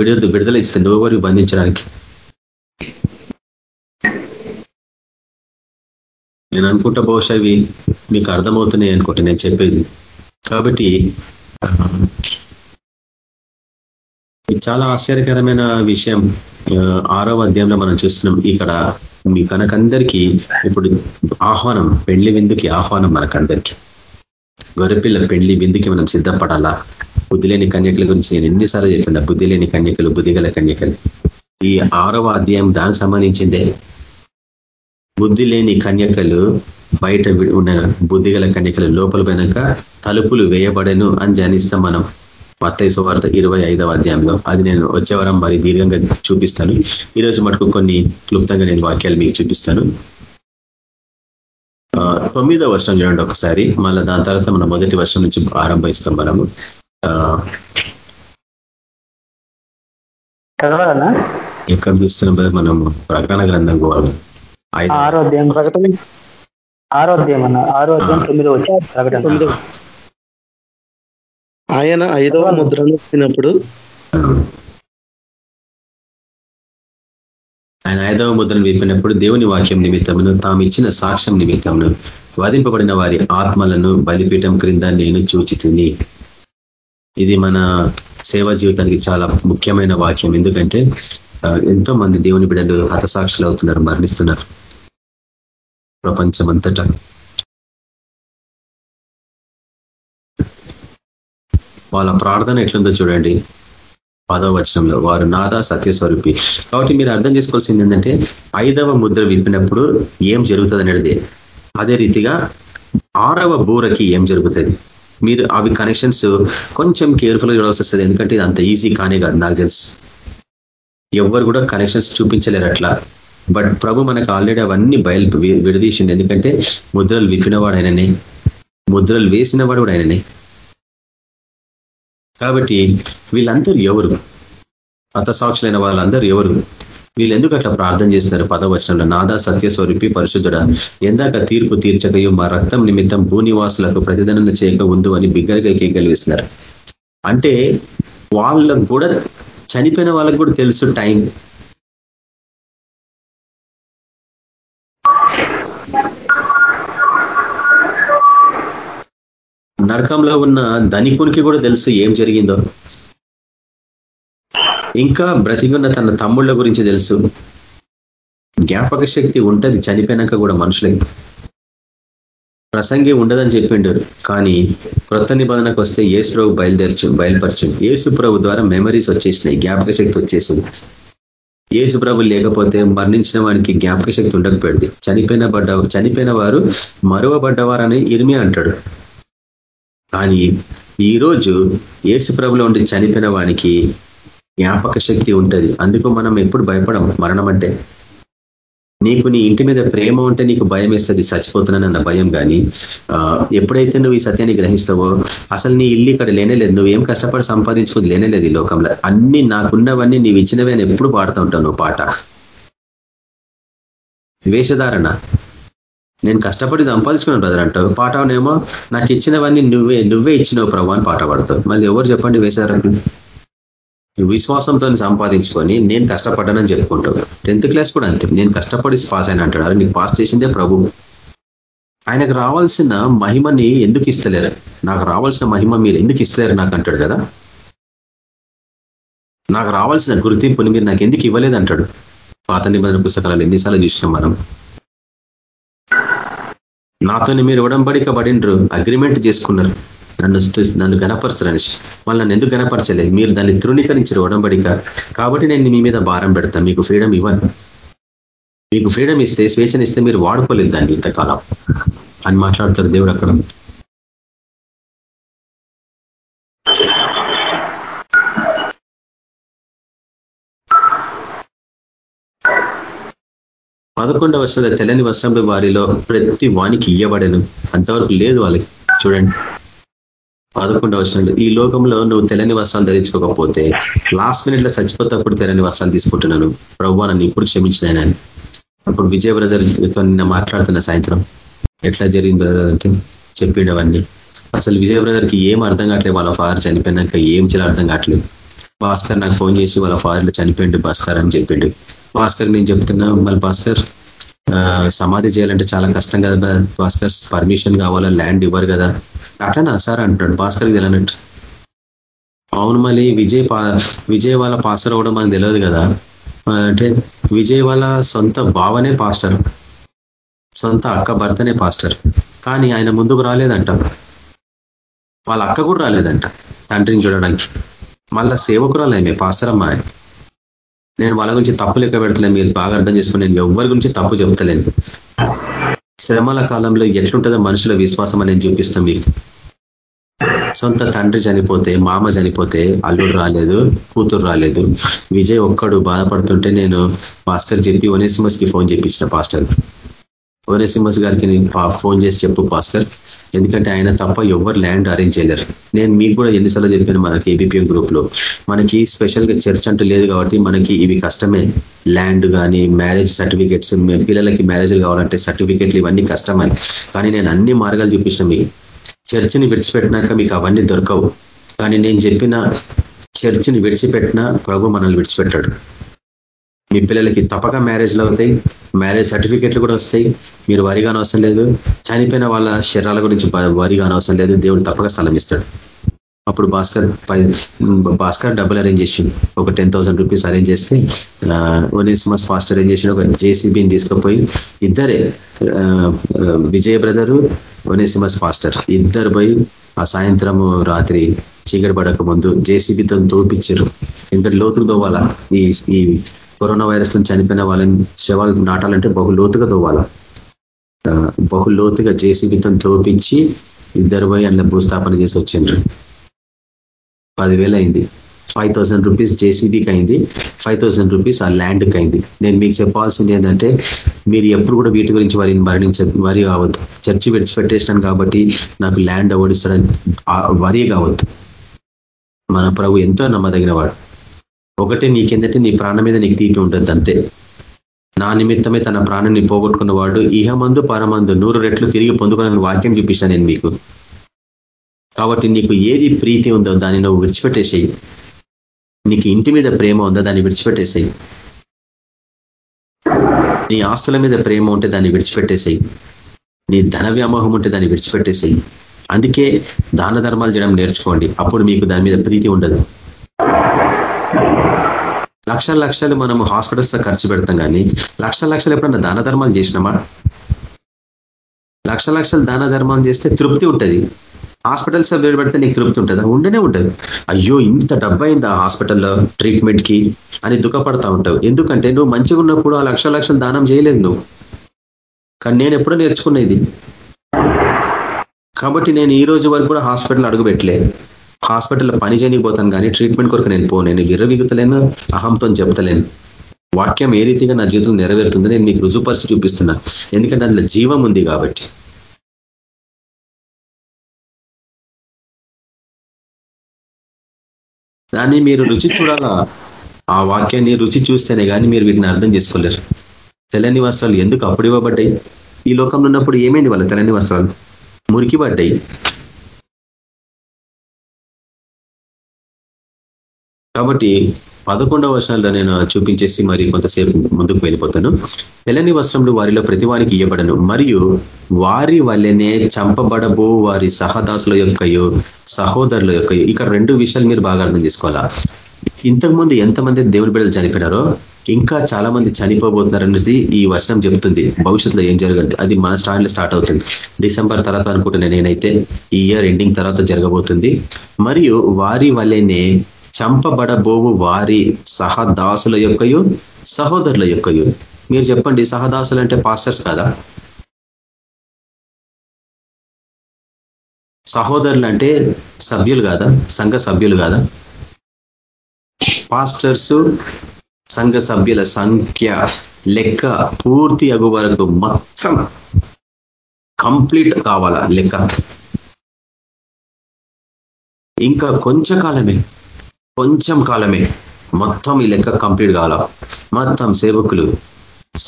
విడుదల విడుదల ఇస్తాడు నువ్వు ఎవరికి బంధించడానికి? నేను అనుకుంటా బహుశా ఇవి మీకు అర్థమవుతున్నాయి అనుకుంటా నేను చెప్పేది. కాబట్టి ఇది చాలా ఆశ్చర్యకరమైన విషయం. ఆరవ అధ్యాయంలో మనం చూస్తున్నాం ఇక్కడ మీ కనకందరికీ ఇప్పుడు ఆహ్వానం పెళ్ళి విందుకి ఆహ్వానం మనకందరికీ. గొర్రెపిల్ల పెళ్ళి విందుకి మనం సిద్ధపడాలా? బుద్ధి లేని కన్యకల గురించి నేను ఎన్నిసార్లు చెప్పిన బుద్ధి లేని కన్యకలు బుద్ధిగల కన్యకలు. ఈ ఆరవ అధ్యాయం దానికి సంబంధించిందే. బుద్ధి లేని కన్యకలు బయట ఉన్న బుద్ధిగల కన్యకలు లోపల పోయినాక తలుపులు వేయబడను అని ధ్యానిస్తాం మనం. మత్తైసు వార్త ఇరవై ఐదవ అధ్యాయంలో. అది నేను వచ్చేవరం మరి దీర్ఘంగా చూపిస్తాను. ఈరోజు మటుకు కొన్ని క్లుప్తంగా నేను వాక్యాలు మీకు చూపిస్తాను. తొమ్మిదో వర్షం చూడండి ఒకసారి. మళ్ళీ దాని తర్వాత మనం మొదటి వర్షం నుంచి ఆరంభిస్తాం మనము. ఎక్కడ చూస్తున్నాం మనము ప్రకటన గ్రంథం పోవాలి ఆరోగ్యం ప్రకటన? ఆరోగ్యం అన్న. ఆరోగ్యం తొమ్మిది వచ్చి ప్రకటన. ఆయన ఐదవ ముద్రను వచ్చినప్పుడు ఐదవ ముద్రను విప్పినప్పుడు దేవుని వాక్యం నిమిత్తమును తాము ఇచ్చిన సాక్ష్యం నిమిత్తమును వధింపబడిన వారి ఆత్మలను బలిపీఠం క్రింద నేను చూచితుంది ఇది మన సేవా జీవితానికి చాలా ముఖ్యమైన వాక్యం. ఎందుకంటే ఎంతో మంది దేవుని బిడ్డలు హతసాక్షులు అవుతున్నారు మరణిస్తున్నారు. ప్రపంచమంతటా. వాళ్ళ ప్రార్థన ఎట్లుందో చూడండి. పదవ వచనంలో వారు నాదా సత్యస్వరూపి. కాబట్టి మీరు అర్థం చేసుకోవాల్సింది ఏంటంటే ఐదవ ముద్ర విప్పినప్పుడు ఏం జరుగుతుంది అనేది. అదే రీతిగా ఆరవ బూరకి ఏం జరుగుతుంది? మీరు అవి కనెక్షన్స్ కొంచెం కేర్ఫుల్గా చూడాల్సి వస్తుంది. ఎందుకంటే ఇది అంత ఈజీ కానే కాదు నాకు తెలుసు. ఎవరు కూడా కనెక్షన్స్ చూపించలేరు అట్లా. బట్ ప్రభు మనకు ఆల్రెడీ అవన్నీ బయలు విడదీసిండు. ఎందుకంటే ముద్రలు విప్పినవాడు ఆయననే. ముద్రలు వేసినవాడు కూడా ఆయననే. కాబట్టి వీళ్ళందరూ ఎవరు? హతసాక్షులైన వాళ్ళందరూ ఎవరు? వీళ్ళు ఎందుకు అట్లా ప్రార్థన చేస్తున్నారు పదవచనంలో నాదా సత్యస్వరూపి పరిశుద్ధుడ ఎందాక తీర్పు తీర్చకయు మా రక్తం నిమిత్తం భూనివాసులకు ప్రతిదనన చేయక ఉందు అని బిగ్గరగా కేకలిస్తున్నారు అంటే వాళ్ళకు కూడా చనిపోయిన వాళ్ళకు కూడా తెలుసు టైం. నరకంలో ఉన్న ధనికునికి కూడా తెలుసు ఏం జరిగిందో. ఇంకా బ్రతికున్న తన తమ్ముళ్ళ గురించి తెలుసు. జ్ఞాపక శక్తి ఉంటుంది చనిపోయినాక కూడా మనుషులకి ప్రసంగి ఉండదని చెప్పిండారు కానీ క్రొత్త నిబంధనకు వస్తే ఏసు ప్రభు బయలుదేరచు బయలుపరచు. ఏసు ప్రభు ద్వారా మెమరీస్ వచ్చేసినాయి జ్ఞాపక శక్తి వచ్చేసింది. ఏసు ప్రభు లేకపోతే మరణించిన వానికి జ్ఞాపక శక్తి ఉండకపోయింది. చనిపోయిన పడ్డ చనిపోయిన వారు మరువబడ్డవారని ఇరిమి అంటాడు. కానీ ఈరోజు ఏసు ప్రభులో ఉండి చనిపోయిన వానికి జ్ఞాపక శక్తి ఉంటుంది. అందుకు మనం ఎప్పుడు భయపడం మరణం అంటే నీకు నీ ఇంటి మీద ప్రేమ ఉంటే నీకు భయం వేస్తుంది చచ్చిపోతున్నానన్న భయం కానీ ఎప్పుడైతే నువ్వు ఈ సత్యాన్ని గ్రహిస్తావో అసలు నీ ఇల్లు ఇక్కడ లేనేలేదు నువ్వేం కష్టపడి సంపాదించుకుంది లేనేలేదు ఈ లోకంలో. అన్ని నాకున్నవన్నీ నీవు ఇచ్చినవి అని ఎప్పుడు పాడుతూ ఉంటావు నువ్వు పాట. వేషధారణ నేను కష్టపడి సంపాదించుకున్నాను బ్రదర్ అంటావు పాటనేమో నాకు ఇచ్చినవన్నీ నువ్వే నువ్వే ఇచ్చినావు ప్రభు అని పాట పాడతావు మళ్ళీ ఎవరు చెప్పండి వేశారని విశ్వాసంతో సంపాదించుకొని నేను కష్టపడ్డానని చెప్పుకుంటావు టెన్త్ క్లాస్ కూడా అంతే. నేను కష్టపడి పాస్ అయిన అంటాడు నీకు పాస్ చేసిందే ప్రభు. ఆయనకు రావాల్సిన మహిమని ఎందుకు ఇస్తలేరు? నాకు రావాల్సిన మహిమ మీరు ఎందుకు ఇస్తలేరు నాకు అంటాడు కదా. నాకు రావాల్సిన గుర్తింపుని మీరు నాకు ఎందుకు ఇవ్వలేదు అంటాడు? పాత నిబంధన పుస్తకాలు ఎన్నిసార్లు చూసినాం మనం. నాతోని మీరు ఉడంబడిక పడిండ్రు అగ్రిమెంట్ చేసుకున్నారు. నన్ను నన్ను గనపరుస్తారని వాళ్ళు నన్ను ఎందుకు గనపరచలే మీరు దాన్ని తృణీకరించరు ఉడంబడిక కాబట్టి నేను మీ మీద భారం పెడతాను మీకు ఫ్రీడమ్ ఇవ్వను. మీకు ఫ్రీడమ్ ఇస్తే స్వేచ్ఛనిస్తే మీరు వాడుకోలేదు దాన్ని ఇంతకాలం. అని మాట్లాడతారు దేవుడు అక్కడ. పదకొండవ వర్షంలో తెల్లని వర్షంలో వారిలో ప్రతి వానికి ఇయ్యబడను. అంతవరకు లేదు వాళ్ళకి. చూడండి. పదకొండవ వర్షంలో ఈ లోకంలో నువ్వు తెల్లని వస్త్రాలు ధరించుకోకపోతే లాస్ట్ మినిట్లో చచ్చిపోతప్పుడు తెల్లని వస్త్రాలు తీసుకుంటున్నాను. ప్రభు నన్ను ఇప్పుడు క్షమించిన అప్పుడు విజయ బ్రదర్ నిన్న మాట్లాడుతున్న సాయంత్రం ఎట్లా జరిగింది బ్రదర్ అంటే చెప్పిండు అవన్నీ అసలు విజయ బ్రదర్కి ఏం అర్థం కావట్లేదు వాళ్ళ ఫాదర్ చనిపోయినాక ఏం చేయాలి అర్థం కావట్లేదు. భాస్కర్ నాకు ఫోన్ చేసి వాళ్ళ ఫాదర్ చనిపోయిండు భాస్కర్ అని చెప్పిండు. భాస్కర్ నేను చెప్తున్నా మళ్ళీ భాస్కర్ సమాధి చేయాలంటే చాలా కష్టం కదా భాస్కర్ పర్మిషన్ కావాలా ల్యాండ్ ఇవ్వరు కదా? అట్లనా? సార్ అంటున్నాడు భాస్కర్ తెలియనంటే అవును మళ్ళీ విజయ్ విజయ్ వాళ్ళ పాస్టర్ అవ్వడం మనకు తెలియదు కదా? అంటే విజయ్ వాళ్ళ సొంత బావనే పాస్టర్ సొంత అక్క భర్తనే పాస్టర్ కానీ ఆయన ముందుకు రాలేదంట. వాళ్ళ అక్క కూడా రాలేదంట తండ్రిని చూడడానికి. మళ్ళా సేవకురాలు ఆమె పాస్టర్ అమ్మ నేను వాళ్ళ గురించి తప్పు లెక్క పెడతలేను మీరు బాగా అర్థం చేసుకుని నేను ఎవరి గురించి తప్పు చెప్తలేను శ్రమల కాలంలో ఎట్లుంటుందో మనుషుల విశ్వాసం అని నేను చూపిస్తాను మీకు. సొంత తండ్రి చనిపోతే మామ చనిపోతే అల్లుడు రాలేదు కూతురు రాలేదు. విజయ్ ఒక్కడు బాధపడుతుంటే నేను భాస్కర్ చెప్పి ఒనేసిమస్కి ఫోన్ చేపించిన పాస్టర్. ఓనేసిమస్ గారికి ఫోన్ చేసి చెప్పు పాస్టర్. ఎందుకంటే ఆయన తప్ప ఎవరు ల్యాండ్ అరేంజ్ చేయలేరు. నేను మీకు కూడా ఎన్నిసార్లు చెప్పాను మనకి ఏబిపిఎం గ్రూప్లో మనకి స్పెషల్గా చర్చ్ అంటూ లేదు కాబట్టి మనకి ఇవి కష్టమే. ల్యాండ్ కానీ మ్యారేజ్ సర్టిఫికేట్స్ పిల్లలకి మ్యారేజ్లు కావాలంటే సర్టిఫికేట్లు ఇవన్నీ కష్టమని కానీ నేను అన్ని మార్గాలు చూపించిన మీకు. చర్చిని విడిచిపెట్టినాక మీకు అవన్నీ దొరకవు. కానీ నేను చెప్పిన చర్చిని విడిచిపెట్టిన ప్రభు మనల్ని విడిచిపెట్టాడు. మీ పిల్లలకి తప్పక మ్యారేజ్లు అవుతాయి మ్యారేజ్ సర్టిఫికెట్లు కూడా వస్తాయి. మీరు వరిగాన అవసరం లేదు. చనిపోయిన వాళ్ళ శరీరాల గురించి వరిగాన అవసరం లేదు. దేవుడు తప్పక స్థలం ఇస్తాడు. అప్పుడు భాస్కర్ భాస్కర్ డబ్బులు అరేంజ్ చేసిండు. ఒక టెన్ థౌసండ్ రూపీస్ అరేంజ్ చేస్తే ఒనేసిమస్ ఫాస్ట్ అరేంజ్ చేసి ఒక జేసీబీని తీసుకుపోయి ఇద్దరే విజయ బ్రదరు ఒనేసిమస్ ఫాస్టర్. ఇద్దరు పోయి ఆ సాయంత్రము రాత్రి చీకటి పడక ముందు జేసీబీతో తోపించారు ఎందుకంటే లోతుకు దోవాలా ఈ కరోనా వైరస్ నుంచి చనిపోయిన వాళ్ళని శవాలు నాటాలంటే బహు లోతుగా దోవాల బహు లోతుగా జేసీబీతో తోపించి ఇద్దరు పోయి అందులో భూస్థాపన చేసి వచ్చిండ్రు. పదివేలు అయింది. ఫైవ్ థౌసండ్ రూపీస్ జేసీబీకి అయింది. ఫైవ్ థౌసండ్ రూపీస్ ఆ ల్యాండ్కి అయింది. నేను మీకు చెప్పాల్సింది ఏంటంటే మీరు ఎప్పుడు కూడా వీటి గురించి వారిని మరణించ వరి కావద్దు. చర్చి విడిచిపెట్టేసినాను కాబట్టి నాకు ల్యాండ్ ఓడిస్తాడని వరి కావద్దు. మన ప్రభు ఎంతో నమ్మదగిన వాడు. ఒకటే నీకేందంటే నీ ప్రాణం మీద నీకు తీపి ఉంటుంది అంతే. నా నిమిత్తమే తన ప్రాణాన్ని పోగొట్టుకున్న వాడు ఇహమందు పరమందు నూరు రెట్లు తిరిగి పొందుకున్న వాక్యం చూపిస్తాను నేను మీకు. కాబట్టి నీకు ఏది ప్రీతి ఉందో దాన్ని నువ్వు విడిచిపెట్టేసేయి. నీకు ఇంటి మీద ప్రేమ ఉందో దాన్ని విడిచిపెట్టేసేయి. నీ ఆస్తుల మీద ప్రేమ ఉంటే దాన్ని విడిచిపెట్టేసేయి. నీ ధన వ్యామోహం ఉంటే దాన్ని విడిచిపెట్టేసేయి. అందుకే దాన ధర్మాలు చేయడం నేర్చుకోండి. అప్పుడు మీకు దాని మీద ప్రీతి ఉండదు. లక్షల లక్షలు మనము హాస్పిటల్స్ ఖర్చు పెడతాం కానీ లక్ష లక్షలు ఎప్పుడన్నా దాన ధర్మాలు చేసినామా? లక్ష లక్షలు దాన ధర్మాలు చేస్తే తృప్తి ఉంటుంది. హాస్పిటల్స్ వేరు పెడితే నీకు తృప్తి ఉంటుంది? ఉండనే ఉంటుంది. అయ్యో ఇంత డబ్బైంది ఆ హాస్పిటల్లో ట్రీట్మెంట్కి అని దుఃఖపడతా ఉంటావు. ఎందుకంటే నువ్వు మంచిగా ఉన్నప్పుడు ఆ లక్ష లక్షలు దానం చేయలేదు నువ్వు. కానీ నేను ఎప్పుడో నేర్చుకునేది. కాబట్టి నేను ఈ రోజు వరకు కూడా హాస్పిటల్ అడుగుపెట్టలేదు హాస్పిటల్లో పని చేయనిపోతాను కానీ ట్రీట్మెంట్ కొరకు నేను పోను. నేను విర్రవిగుతలేను అహంతో చెప్తలేను వాక్యం ఏ రీతిగా నా జీవితం నెరవేరుతుందో నేను మీకు రుజుపరిచి చూపిస్తున్నా. ఎందుకంటే అందులో జీవం ఉంది కాబట్టి. దాన్ని మీరు రుచి చూడాలా? ఆ వాక్యాన్ని రుచి చూస్తేనే కానీ మీరు వీటిని అర్థం చేసుకోలేరు. తెల్లని వస్త్రాలు ఎందుకు అప్పుడు ఇవ్వబడ్డాయి? ఈ లోకంలో ఉన్నప్పుడు ఏమైంది వాళ్ళ తెల్లని వస్త్రాలు? మురికి పడ్డాయి కాబట్టి పదకొండవ వర్షాల్లో నేను చూపించేసి మరి కొంతసేపు ముందుకు వెళ్ళిపోతాను. తెల్లని వస్త్రములు వారిలో ప్రతివానికి ఇవ్వబడను మరియు వారి వల్లనే చంపబడబో వారి సహదాసుల యొక్కయో సహోదరుల యొక్కయో. ఇక్కడ రెండు విషయాలు మీరు బాగా అర్థం చేసుకోవాలా? ఇంతకుముందు ఎంతమంది దేవుని బిడ్డలు చనిపోయినారో ఇంకా చాలా మంది చనిపోబోతున్నారు అనేసి ఈ వచనం చెప్తుంది. భవిష్యత్తులో ఏం జరగదు. అది మన స్టాండ్ స్టార్ట్ అవుతుంది. డిసెంబర్ తర్వాత అనుకుంటున్నా నేనైతే. ఈ ఇయర్ ఎండింగ్ తర్వాత జరగబోతుంది. మరియు వారి వల్లనే చంపబడబోవు వారి సహదాసుల యొక్కయు సహోదరుల యొక్కయు. మీరు చెప్పండి సహదాసులు అంటే పాస్టర్స్ కదా? సహోదరులు అంటే సభ్యులు కాదా? సంఘ సభ్యులు కాదా? పాస్టర్స్ సంఘ సభ్యుల సంఖ్య లెక్క పూర్తి అగు వరకు మొత్తం కంప్లీట్ కావాలా లెక్క? ఇంకా కొంచెం కాలమే. కొంచెం కాలమే మొత్తం ఈ లెక్క కంప్లీట్ కావాలా? మొత్తం సేవకులు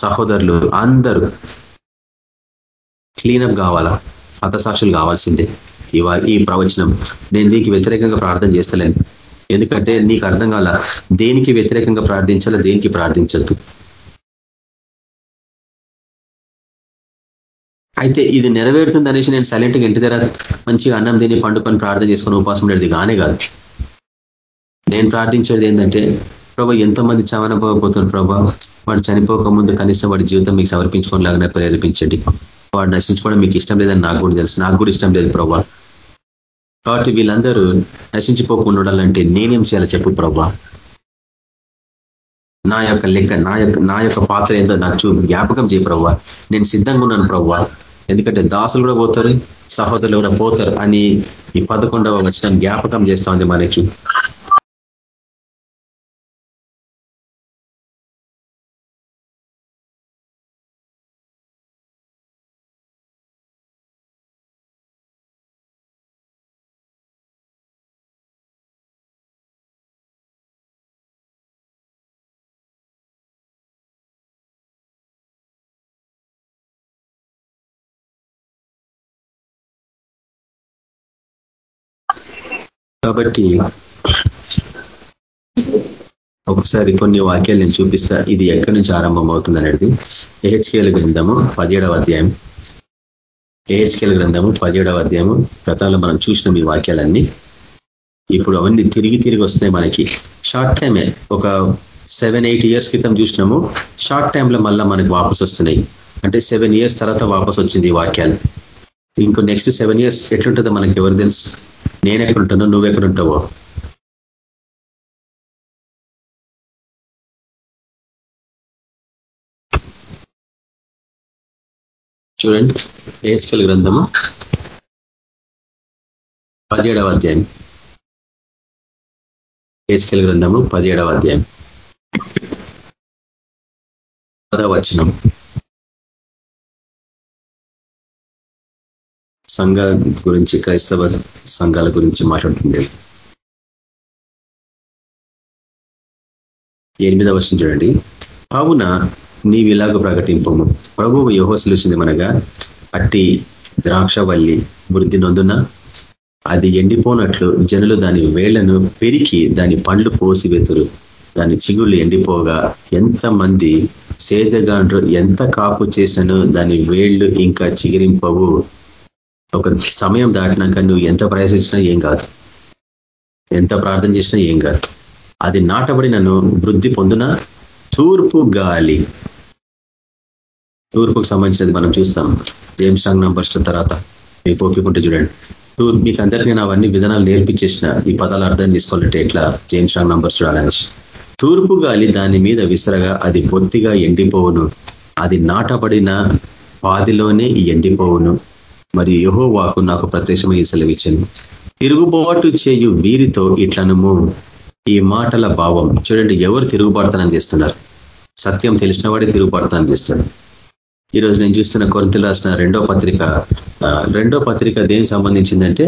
సహోదరులు అందరూ క్లీనప్ కావాలా? హతసాక్షులు కావాల్సిందే. ఈ ఈ ప్రవచనం నేను దీనికి వ్యతిరేకంగా ప్రార్థన చేస్తలేను. ఎందుకంటే నీకు అర్థం కాల దేనికి వ్యతిరేకంగా ప్రార్థించాలా? దేనికి ప్రార్థించద్దు? అయితే ఇది నెరవేరుతుంది అనేసి నేను సైలెంట్గా ఇంటి దగ్గర మంచిగా అన్నం తిని పండుకొని ప్రార్థన చేసుకొని ఉపాసం ఉండేది కానే కాదు. నేను ప్రార్థించేది ఏంటంటే ప్రభా ఎంతమంది చవనపోతున్నారు ప్రభా. వాడు చనిపోక ముందు కనీసం వాడి జీవితం మీకు సమర్పించుకోలేగానే ప్రేరేపించండి. వాడు నశించుకోవడం మీకు ఇష్టం లేదని నాకు కూడా తెలుసు. నాకు కూడా ఇష్టం లేదు ప్రభా. కాబట్టి వీళ్ళందరూ నశించిపోకుండా ఉండాలంటే నేనేం చేయాలో చెప్పు ప్రభా. నా యొక్క లెక్క నా యొక్క నా యొక్క పాత్ర ఏందో నాకు చూ జ్ఞాపకం చేయ ప్రభా. నేను సిద్ధంగా ఉన్నాను ప్రభా. ఎందుకంటే దాసులు కూడా పోతారు సహోదరులు కూడా పోతారు అని ఈ పదకొండవ వచ్చిన జ్ఞాపకం చేస్తా ఉంది మనకి. కాబట్టి ఒకసారి కొన్ని వాక్యాలు నేను చూపిస్తా. ఇది ఎక్కడి నుంచి ఆరంభం అవుతుంది అనేది. ఏహెచ్కేల గ్రంథము పదిహేడవ అధ్యాయం. ఏహెచ్కేల గ్రంథము పదిహేడవ అధ్యాయము. గతంలో మనం చూసినాం ఈ వాక్యాలన్నీ. ఇప్పుడు అవన్నీ తిరిగి తిరిగి వస్తున్నాయి మనకి. షార్ట్ టైమే ఒక సెవెన్ ఎయిట్ ఇయర్స్ క్రితం చూసినాము. షార్ట్ టైంలో మళ్ళీ మనకి వాపస్ వస్తున్నాయి అంటే సెవెన్ ఇయర్స్ తర్వాత వాపస్ వచ్చింది ఈ వాక్యాలు. ఇంకో నెక్స్ట్ సెవెన్ ఇయర్స్ ఎట్లుంటుందో మనకి ఎవరు తెలుసు? నేను ఎక్కడుంటానో నువ్వు ఎక్కడుంటావో. చూడండి ఏస్కల్ గ్రంథము పదిహేడవ అధ్యాయం. ఏస్కల్ గ్రంథము పదిహేడవ అధ్యాయం. పదవచనం సంఘ గురించి క్రైస్తవ సంఘాల గురించి మాట్లాడుతుంది ఎనిమిదవ వర్షం చూడండి. కావున నీవిలాగ ప్రకటింపము. ప్రభువు యోహోసలుచింది మనగా అట్టి ద్రాక్షవల్లి వృద్ధి నొందున? అది ఎండిపోనట్లు జనులు దాని వేళ్ళను పెరికి దాని పండ్లు పోసి వెతురు దాని చిగుళ్ళు ఎండిపోగా ఎంతమంది సేదగాండ్రు ఎంత కాపు చేసినను దాని వేళ్ళు ఇంకా చిగిరింపవు. ఒక సమయం దాటినాక నువ్వు ఎంత ప్రయాసించినా ఏం కాదు. ఎంత ప్రార్థన చేసినా ఏం కాదు. అది నాటబడి నన్ను వృద్ధి పొందిన తూర్పు గాలి. తూర్పుకు సంబంధించినది మనం చూస్తాం. జేమ్స్ స్ట్రాంగ్ నంబర్స్ తర్వాత మీకు ఒప్పుకుంటే చూడండి. తూర్పు మీకు అందరికీ నేను అవన్నీ విధానాలు నేర్పించేసిన ఈ పదాలు అర్థం చేసుకోవాలంటే ఎట్లా? జేమ్స్ స్ట్రాంగ్ నంబర్స్ చూడాలని. తూర్పు గాలి దాని మీద విసరగా అది బొత్తిగా ఎండిపోవును. అది నాటబడిన పాదిలోనే ఎండిపోవును. మరి యహో వాకు నాకు ప్రత్యక్షమై సెలవిచ్చను. తిరుగుబాటు చేయు వీరితో ఇట్లనము. ఈ మాటల భావం. చూడండి ఎవరు తిరుగుబాటుతనం చేస్తున్నారు? సత్యం తెలిసిన వాడే తిరుగుబాటుతనం చేస్తాడు. ఈరోజు నేను చూస్తున్న కొరింతలు రాసిన రెండో పత్రిక రెండో పత్రిక దేనికి సంబంధించిందంటే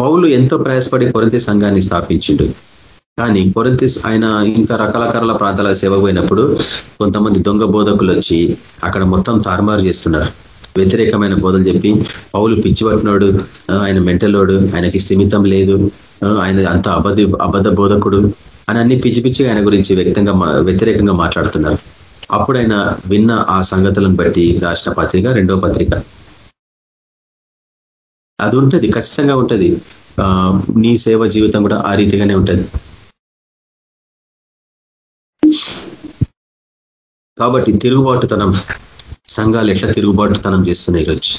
పౌలు ఎంతో ప్రయాసపడి కొరంతి సంఘాన్ని స్థాపించిండు. కానీ కొరంతి ఆయన ఇంకా రకరకాల ప్రాంతాల సేవ పోయినప్పుడు కొంతమంది దొంగ బోధకులు వచ్చి అక్కడ మొత్తం తారుమారు చేస్తున్నారు. వ్యతిరేకమైన బోధలు చెప్పి పౌలు పిచ్చిపట్టినోడు ఆయన మెంటలోడు ఆయనకి స్థిమితం లేదు ఆయన అంత అబద్ధ అబద్ధ బోధకుడు అని అన్ని పిచ్చి పిచ్చిగా ఆయన గురించి వ్యక్తంగా వ్యతిరేకంగా మాట్లాడుతున్నారు. అప్పుడు ఆయన విన్న ఆ సంగతులను బట్టి రాసిన పత్రిక రెండో పత్రిక. అది ఉంటుంది ఖచ్చితంగా ఉంటుంది. నీ సేవ జీవితం కూడా ఆ రీతిగానే ఉంటుంది. కాబట్టి తిరుగుబాటుతనం. సంఘాలు ఎట్లా తిరుగుబాటుతనం చేస్తున్నాయి ఈరోజు?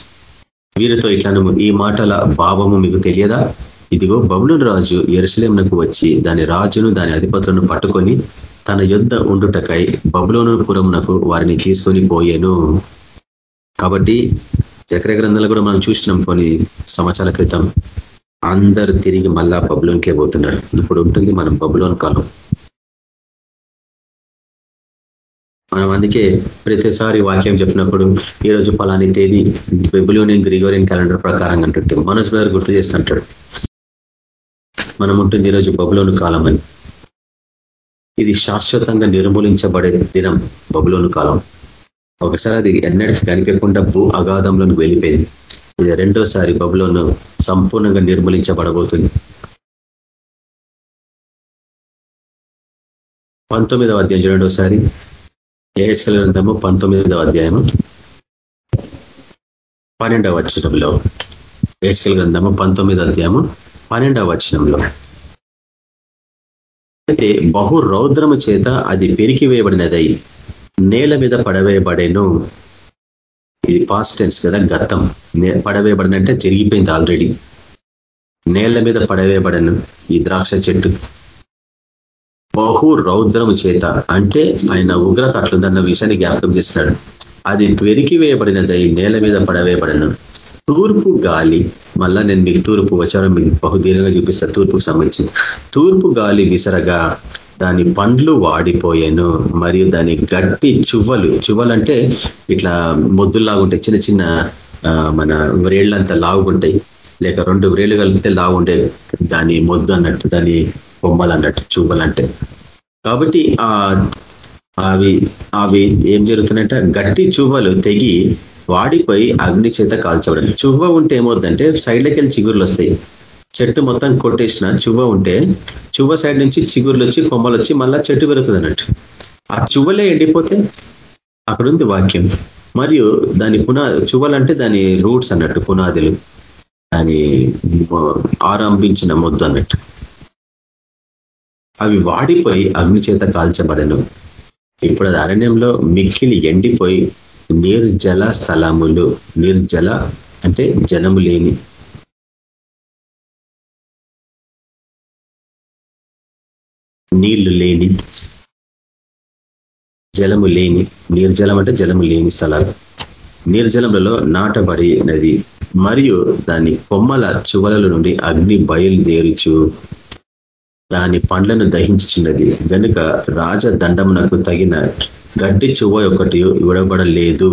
వీరితో ఇట్లాను ఈ మాటల భావము మీకు తెలియదా? ఇదిగో బబులుని రాజు ఎరుసలేంనకు వచ్చి దాని రాజును దాని అధిపతులను పట్టుకొని తన యుద్ధ ఉండుటకై బబులోను పురమునకు వారిని తీసుకొని పోయేను. కాబట్టి చక్ర గ్రంథాలు కూడా మనం చూసినాం కొన్ని సంవత్సరాల క్రితం. అందరు తిరిగి మళ్ళా బబులోనికే పోతున్నారు. ఇప్పుడు ఉంటుంది మనం బబులోన్ కాలం. మనం అందుకే ప్రతిసారి వాక్యం చెప్పినప్పుడు ఈ రోజు పలాని తేదీ బెబులోనియన్ గ్రిగోరియన్ క్యాలెండర్ ప్రకారం అంటుంటే మనసు గారు గుర్తు చేస్తుంటాడు మనం ఉంటుంది ఈరోజు బబులోను కాలం అని. ఇది శాశ్వతంగా నిర్మూలించబడే దినం బబులోను కాలం. ఒకసారి అది ఎన్నటికి కనిపించకుండా భూ అగాధంలోకి వెళ్ళిపోయింది. ఇది రెండోసారి బబులోను సంపూర్ణంగా నిర్మూలించబడబోతుంది. పంతొమ్మిదవ అధ్యాయం చూడండి ఒకసారి ఏహెచ్కల్ గ్రంథము పంతొమ్మిదవ అధ్యాయము పన్నెండవ వచనంలో. ఏహెచ్కల్ గ్రంథము పంతొమ్మిదవ అధ్యాయము పన్నెండవ వచనంలో. అయితే బహు రౌద్రము చేత అది పెరికి వేయబడినదై నేల మీద పడవేయబడేను. ఇది పాస్ట్ టెన్స్ కదా గతం. పడవేయబడినంటే జరిగిపోయింది ఆల్రెడీ నేల మీద పడవేయబడను ఈ ద్రాక్ష చెట్టు. బహు రౌద్రము చేత అంటే ఆయన ఉగ్రత అట్లుందన్న విషయాన్ని జ్ఞాపకం చేస్తున్నాడు. అది పెరికి వేయబడినదై నేల మీద పడవేయబడను. తూర్పు గాలి మళ్ళా నేను మీకు తూర్పు వచ్చారో మీకు బహుదీర్ఘంగా చూపిస్తా తూర్పుకు సంబంధించింది తూర్పు గాలి విసరగా దాని పండ్లు వాడిపోయాను మరియు దాని గట్టి చువ్వలు చువ్వలంటే ఇట్లా మొద్దుల్లాగా ఉంటాయి చిన్న చిన్న మన వ్రేళ్ళంతా లాగుంటాయి లేక రెండు వ్రేళ్ళు కలిపితే లాగుండే దాని మొద్దు అన్నట్టు దాని బొమ్మలు అన్నట్టు చువ్వలంటే కాబట్టి ఆ అవి అవి ఏం జరుగుతున్నాయంటే గట్టి చువ్వలు తెగి వాడిపోయి అగ్ని చేత కాల్చవడం చువ్వ ఉంటే ఏమవుతుందంటే సైడ్లకి వెళ్ళి చిగురులు వస్తాయి. చెట్టు మొత్తం కొట్టేసిన చువ్వ ఉంటే చువ్వ సైడ్ నుంచి చిగురులు వచ్చి కొమ్మలు వచ్చి మళ్ళా చెట్టు పెరుగుతుంది అన్నట్టు ఆ చువ్వలే ఎండిపోతే అక్కడ ఉంది వాక్యం. మరియు దాని పునా చువ్వలంటే దాని రూట్స్ అన్నట్టు పునాదులు. దాని ఆరంభించిన మొద్దు అన్నట్టు. అవి వాడిపోయి అగ్ని చేత కాల్చబడను. ఇప్పుడు అది అరణ్యంలో మిక్కిలి ఎండిపోయి నిర్జల స్థలములు నిర్జల అంటే జనము లేని నీళ్ళు లేని జలము లేని నిర్జలం అంటే జలము లేని స్థలాలు. నిర్జలములలో నాటబడినది. మరియు దాని కొమ్మల చువలల నుండి అగ్ని బయలుదేరుచు దాని పండ్లను దహించుచున్నది. కనుక రాజదండమునకు తగిన గడ్డి చువ్వ ఒకటి ఇవ్వబడలేదు.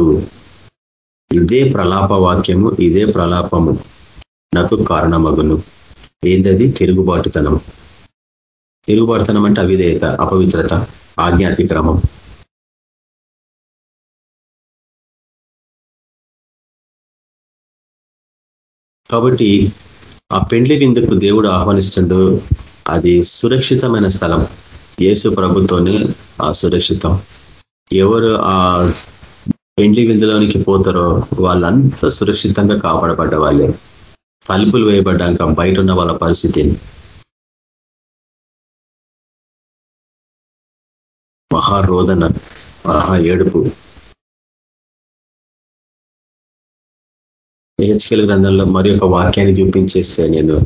ఇదే ప్రలాప వాక్యము ఇదే ప్రలాపము నాకు కారణమగును. ఏందది? తిరుగుబాటుతనం. తిరుగుబాటుతనం అంటే అవిధేయత అపవిత్రత ఆజ్ఞాతిక్రమం. కాబట్టి ఆ పెండ్లి విందుకు దేవుడు ఆహ్వానిస్తుండో. అది సురక్షితమైన స్థలం. యేసు ప్రభుతోనే ఆ సురక్షితం. ఎవరు ఆ పెండ్లి విందులోనికి పోతారో వాళ్ళంతా సురక్షితంగా కాపాడబడ్డ వాళ్ళే. తలుపులు వేయబడ్డాక బయట ఉన్న వాళ్ళ పరిస్థితి మహారోదన మహా ఏడుపు. హెచ్కెల్ గ్రంథంలో మరి ఒక వాక్యాన్ని చూపించేస్తే నేను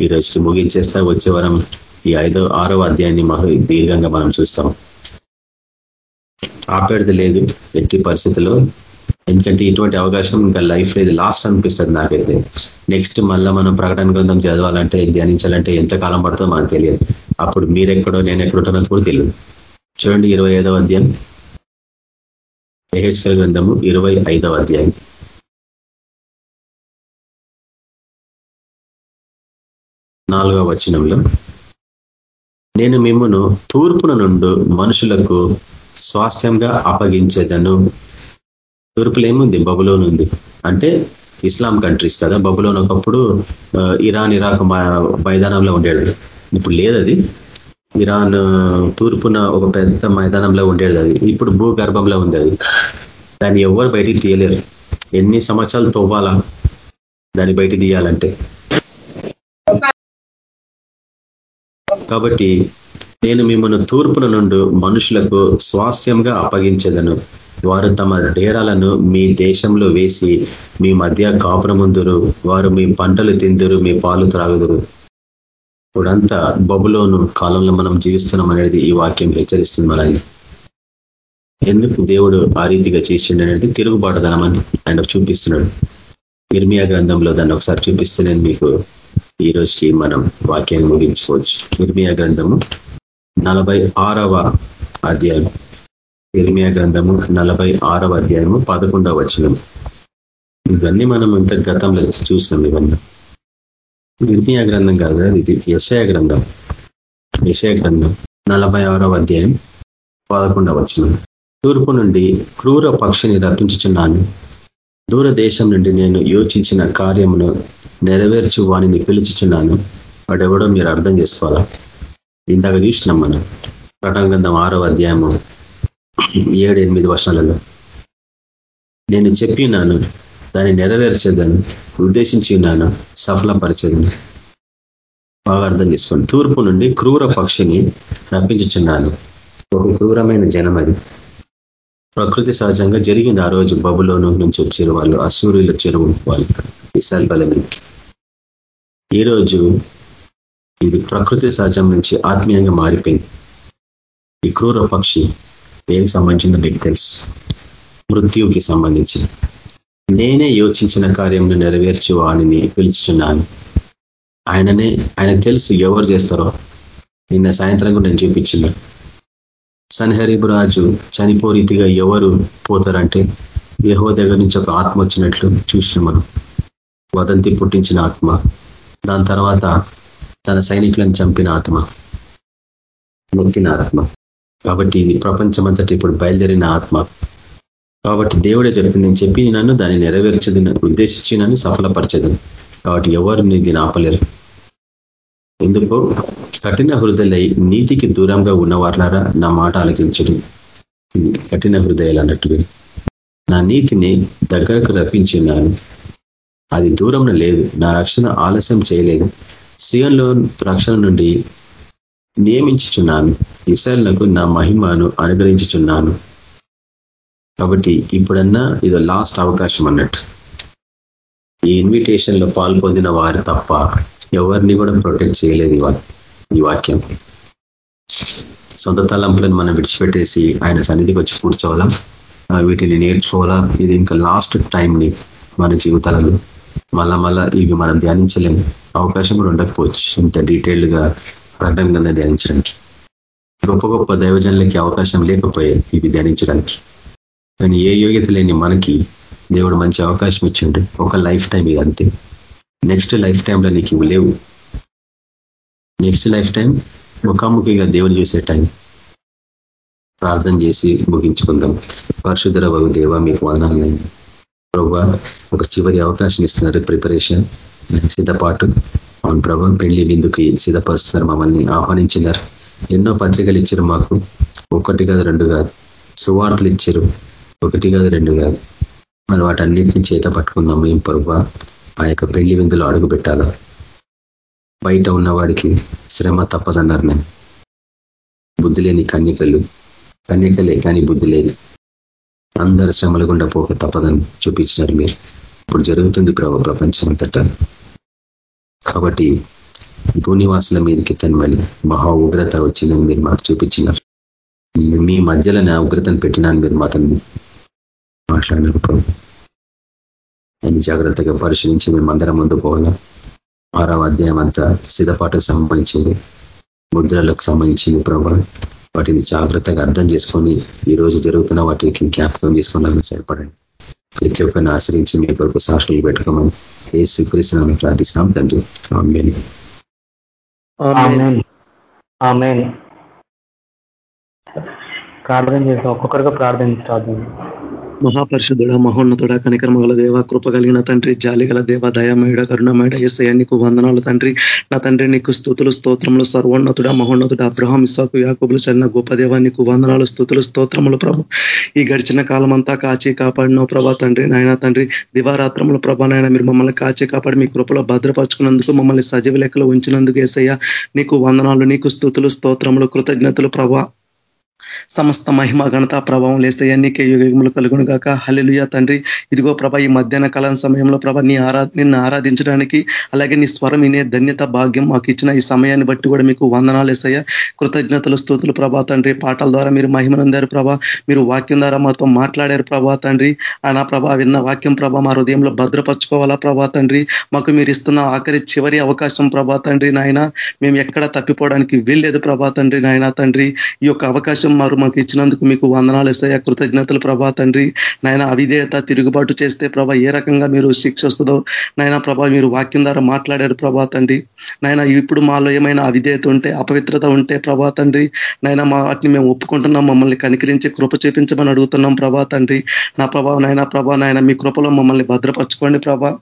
ఈ ముగించేస్తా. వచ్చే వరం ఈ ఐదో ఆరో అధ్యాయాన్ని మరో దీర్ఘంగా మనం చూస్తాం. ఆపేడది లేదు. ఎట్టి పరిస్థితుల్లో. ఎందుకంటే ఇటువంటి అవకాశం ఇంకా లైఫ్ లేదు. లాస్ట్ అనిపిస్తుంది నాకైతే. నెక్స్ట్ మళ్ళీ మనం ప్రకటన గ్రంథం చదవాలంటే ధ్యానించాలంటే ఎంత కాలం పడుతుందో మనకు తెలియదు. అప్పుడు మీరెక్కడో నేను ఎక్కడుంటున్నది కూడా తెలియదు. చూడండి ఇరవై ఐదవ అధ్యాయం. ఏహెచ్కల్ గ్రంథము ఇరవై అధ్యాయం. నాలుగవ వచనంలో నేను మిమ్మను తూర్పున నుండు మనుషులకు స్వాస్థ్యంగా అప్పగించేదను. తూర్పులో ఏముంది బబులోన్ ఉంది అంటే ఇస్లాం కంట్రీస్ కదా బబులోన్ ఒకప్పుడు ఇరాన్ ఇరాక్ మైదానంలో ఉండేది. ఇప్పుడు లేదు అది ఇరాన్ తూర్పున ఒక పెద్ద మైదానంలో ఉండేది అది. ఇప్పుడు భూగర్భంలో ఉంది అది. దాన్ని ఎవరు బయటికి తీయలేరు. ఎన్ని సంవత్సరాలు తవ్వాలా దాన్ని బయట తీయాలంటే? కాబట్టి నేను మిమ్మల్ని తూర్పుల నుండి మనుషులకు స్వాస్థ్యంగా అప్పగించదను. వారు తమ డేరాలను మీ దేశంలో వేసి మీ మధ్య కాపురముందురు వారు మీ పంటలు తిందురు మీ పాలు త్రాగుదురు. ఇప్పుడంతా బబులోను కాలంలో మనం జీవిస్తున్నాం అనేది ఈ వాక్యం హెచ్చరిస్తుంది మనల్ని. ఎందుకు దేవుడు ఆ రీతిగా చేసిండు అనేది తిరుగుబాటుదనమని ఆయన చూపిస్తున్నాడు. నిర్మియా గ్రంథంలో దాన్ని ఒకసారి చూపిస్తే నేను మీకు ఈ రోజుకి మనం వాక్యాన్ని ముగించుకోవచ్చు. నిర్మియా గ్రంథము నలభై ఆరవ అధ్యాయం. ఇర్మియా గ్రంథము నలభై ఆరవ అధ్యాయము పదకొండవ వచనం ఇవన్నీ మనం ఇంత గతంలో చూసినాం ఇవన్నీ. నిర్మియా గ్రంథం కాదు కదా ఇది? యశయ గ్రంథం. యశయ గ్రంథం నలభై ఆరవ అధ్యాయం పదకొండవ వచనం. తూర్పు నుండి క్రూర పక్షిని రప్పించుచున్నాను. దూరదేశం నుండి నేను యోచించిన కార్యమును నెరవేర్చు వాణిని పిలుచుచున్నాను. వాడెవడో మీరు అర్థం చేసుకోవాలా? ఇందాక చూసినాం మనం. ప్రటంగంధం ఆరవ అధ్యాయము ఏడు ఎనిమిది వర్షాలలో నేను చెప్పినాను దాన్ని నెరవేర్చేదాను ఉద్దేశించి ఉన్నాను సఫలపరిచేదని. బాగా అర్థం చేసుకోండి. తూర్పు నుండి క్రూర పక్షిని రప్పించుచున్నాను. ఒక క్రూరమైన జనం అది ప్రకృతి సహజంగా జరిగింది ఆ రోజు బబులోను నుంచి వచ్చారు వాళ్ళు అసూరులు చెరువు వాళ్ళు ఇసాల్ బలగానికి. ఈరోజు ఇది ప్రకృతి సహజం నుంచి ఆత్మీయంగా మారిపోయింది. ఈ క్రూర పక్షి దేనికి సంబంధించిందో మీకు తెలుసు. మృత్యువుకి సంబంధించి నేనే యోచించిన కార్యంను నెరవేర్చు వాణిని పిలుచుచున్నాను. ఆయననే ఆయనకు తెలుసు ఎవరు చేస్తారో. నిన్న సాయంత్రం కూడా నేను చూపించిన సన్హరీబు రాజు చనిపో రీతిగా ఎవరు పోతారంటే యహో దగ్గర నుంచి ఒక ఆత్మ వచ్చినట్లు చూసిన మనం. వదంతి పుట్టించిన ఆత్మ. దాని తర్వాత తన సైనికులను చంపిన ఆత్మ. మొక్కిన ఆత్మ. కాబట్టి ఇది ప్రపంచమంతటి ఇప్పుడు బయలుదేరిన ఆత్మ. కాబట్టి దేవుడే చెప్పింది నేను చెప్పి నన్ను దాన్ని నెరవేర్చదని ఉద్దేశించి నన్ను సఫలపరచదు కాబట్టి ఎవరిని దీన్ని ఆపలేరు. ఎందుకు కఠిన హృదయలై నీతికి దూరంగా ఉన్నవార్లారా నా మాట ఆలకించడు. కఠిన హృదయాలు అన్నట్టు నా నీతిని దగ్గరకు రప్పించున్నాను. అది దూరం లేదు. నా రక్షణ ఆలస్యం చేయలేదు. సియంలో రక్షణ నుండి నియమించుచున్నాను. ఇసలకు నా మహిమను అనుగ్రహించుచున్నాను. కాబట్టి ఇప్పుడన్నా ఇది లాస్ట్ అవకాశం అన్నట్టు. ఈ ఇన్విటేషన్లో పాల్పొందిన వారు తప్ప ఎవరిని కూడా ప్రొటెక్ట్ చేయలేదు ఈ వాక్యం. సొంత తలంపులను మనం విడిచిపెట్టేసి ఆయన సన్నిధికి వచ్చి కూర్చోవాలా? వీటిని నేర్చుకోవాలా? ఇది ఇంకా లాస్ట్ టైంని మన జీవితాలలో. మళ్ళా మళ్ళా ఇవి మనం ధ్యానించలేము. అవకాశం కూడా ఉండకపోవచ్చు ఇంత డీటెయిల్డ్గా ప్రకటనగా ధ్యానించడానికి. గొప్ప గొప్ప దైవజనులకి అవకాశం లేకపోయాయి ఇవి ధ్యానించడానికి. కానీ ఏ యోగ్యత లేని మనకి దేవుడు మంచి అవకాశం ఇచ్చిండు. ఒక లైఫ్ టైం ఇది అంతే. నెక్స్ట్ లైఫ్ టైంలో నీకు ఇవి లేవు. నెక్స్ట్ లైఫ్ టైం ముఖాముఖిగా దేవుడు చేసే టైం ప్రార్థన చేసి ముగించుకుందాం. పరశుధర బాబు దేవ మీకు వదనాలని ప్రభా ఒక చివరి అవకాశం ఇస్తున్నారు ప్రిపరేషన్ సిద్ధపాటు. అవును ప్రభా పెళ్ళి విందుకి సిద్ధపరుస్తున్నారు మమ్మల్ని ఆహ్వానించినారు. ఎన్నో పత్రికలు ఇచ్చారు మాకు. ఒకటి కాదు రెండు కాదు. సువార్తలు ఇచ్చారు. ఒకటి కాదు రెండు కాదు. మరి వాటన్నిటిని చేత పట్టుకుందాం మేము ప్రభా? ఆ యొక్క పెళ్ళి విందులో అడుగు పెట్టాలా? బయట ఉన్నవాడికి శ్రమ తప్పదన్నారు నేను బుద్ధి లేని కన్యకలు కన్యకలే కానీ బుద్ధి లేదు. అందరు శ్రమలు గుండా పోక తప్పదని చూపించినారు మీరు. ఇప్పుడు జరుగుతుంది ప్రభు ప్రపంచం అంతటా. కాబట్టి భూనివాసుల మీదకి తనమని మహా ఉగ్రత వచ్చిందని మీరు మాకు చూపించినారు. మీ మధ్యలో నా ఉగ్రతను పెట్టినాను మీరు మాతను మాట్లాడినారు ప్రభు. దాన్ని జాగ్రత్తగా పరిశీలించి మేము అందరం ముందు పోవాలా? ఆరవ అధ్యాయం అంతా సిద్ధపాటుకు సంబంధించింది ముద్రలకు సంబంధించింది ప్రభా. వాటిని జాగ్రత్తగా అర్థం చేసుకొని ఈ రోజు జరుగుతున్న వాటికి జ్ఞాపకం చేసుకోవాలని సరిపడండి ప్రతి ఒక్కరిని ఆశ్రయించి మీ కొరకు సాక్షులు పెట్టుకోమని ఏ స్వీకరిస్తున్నామని ప్రార్థిస్తున్నాం తండ్రి. ప్రార్థన చేస్తాం ఒక్కొక్కరిగా స్టార్ట్ మహాపరిషుద్ధుడ మహోన్నతుడ కనికర్మగల దేవ కృప కలిగిన తండ్రి జాలిగల దేవ దయామయుడ కరుణమయుడ ఎస్ఐ నీకు వందనాలు తండ్రి. నా తండ్రి నీకు స్థుతులు స్తోత్రములు సర్వోన్నతుడ మహోన్నతుడ అబ్రహం ఇసాకు యాకుబులు చల్లిన గొప్ప దేవ నీకు వందనాలు స్థుతులు స్తోత్రములు ప్రభు. ఈ గడిచిన కాలం అంతా కాచి కాపాడినో ప్రభా తండ్రి. నాయన తండ్రి దివారాత్రముల ప్రభా నాయన మీరు మమ్మల్ని కాచి కాపాడి మీ కృపలో భద్రపరుచుకున్నందుకు మమ్మల్ని సజీవ లెక్కలు ఉంచినందుకు ఏసయ్య నీకు వందనాలు నీకు స్థుతులు స్తోత్రములు కృతజ్ఞతలు ప్రభా. సమస్త మహిమ ఘనత ప్రభావం లేసయ్యా నీకే యుగములు కలుగును గాక. హల్లెలుయ తండ్రి. ఇదిగో ప్రభ ఈ మధ్యాహ్న కాలం సమయంలో ప్రభ నీ ఆరా నిన్ను ఆరాధించడానికి అలాగే నీ స్వరం వినే ధన్యత భాగ్యం మాకు ఇచ్చిన ఈ సమయాన్ని బట్టి కూడా మీకు వందనాలు వేసయ్యా కృతజ్ఞతలు స్థూతులు ప్రభా తండ్రి. పాటల ద్వారా మీరు మహిమనందారు ప్రభా. మీరు వాక్యం ద్వారా మాతో మాట్లాడారు ప్రభా తండ్రి. నా ప్రభా విన్న వాక్యం ప్రభా మా హృదయంలో భద్రపరచుకోవాలా ప్రభా తండ్రి. మాకు మీరు ఇస్తున్న ఆఖరి చివరి అవకాశం ప్రభా తండ్రి నాయన. మేము ఎక్కడ తప్పిపోవడానికి వీల్లేదు ప్రభా తండ్రి నాయన తండ్రి. ఈ యొక్క అవకాశం మారు మాకు ఇచ్చినందుకు మీకు వందనాలు ఇస్తాయా కృతజ్ఞతలు ప్రభా తండ్రి. నాయన అవిధేయత తిరుగుబాటు చేస్తే ప్రభా ఏ రకంగా మీరు శిక్ష వస్తుందో నాయన ప్రభా మీరు వాక్యం ద్వారా మాట్లాడారు ప్రభా తండ్రి. నాయన ఇప్పుడు మాలో ఏమైనా అవిధేయత ఉంటే అపవిత్రత ఉంటే ప్రభా తండ్రి నాయన మా వాటిని మేము ఒప్పుకుంటున్నాం మమ్మల్ని కనికరించి కృప చూపించమని అడుగుతున్నాం ప్రభా తండ్రి. నా ప్రభా నాయన ప్రభా నాయన మీ కృపలో మమ్మల్ని భద్రపరచుకోండి ప్రభా.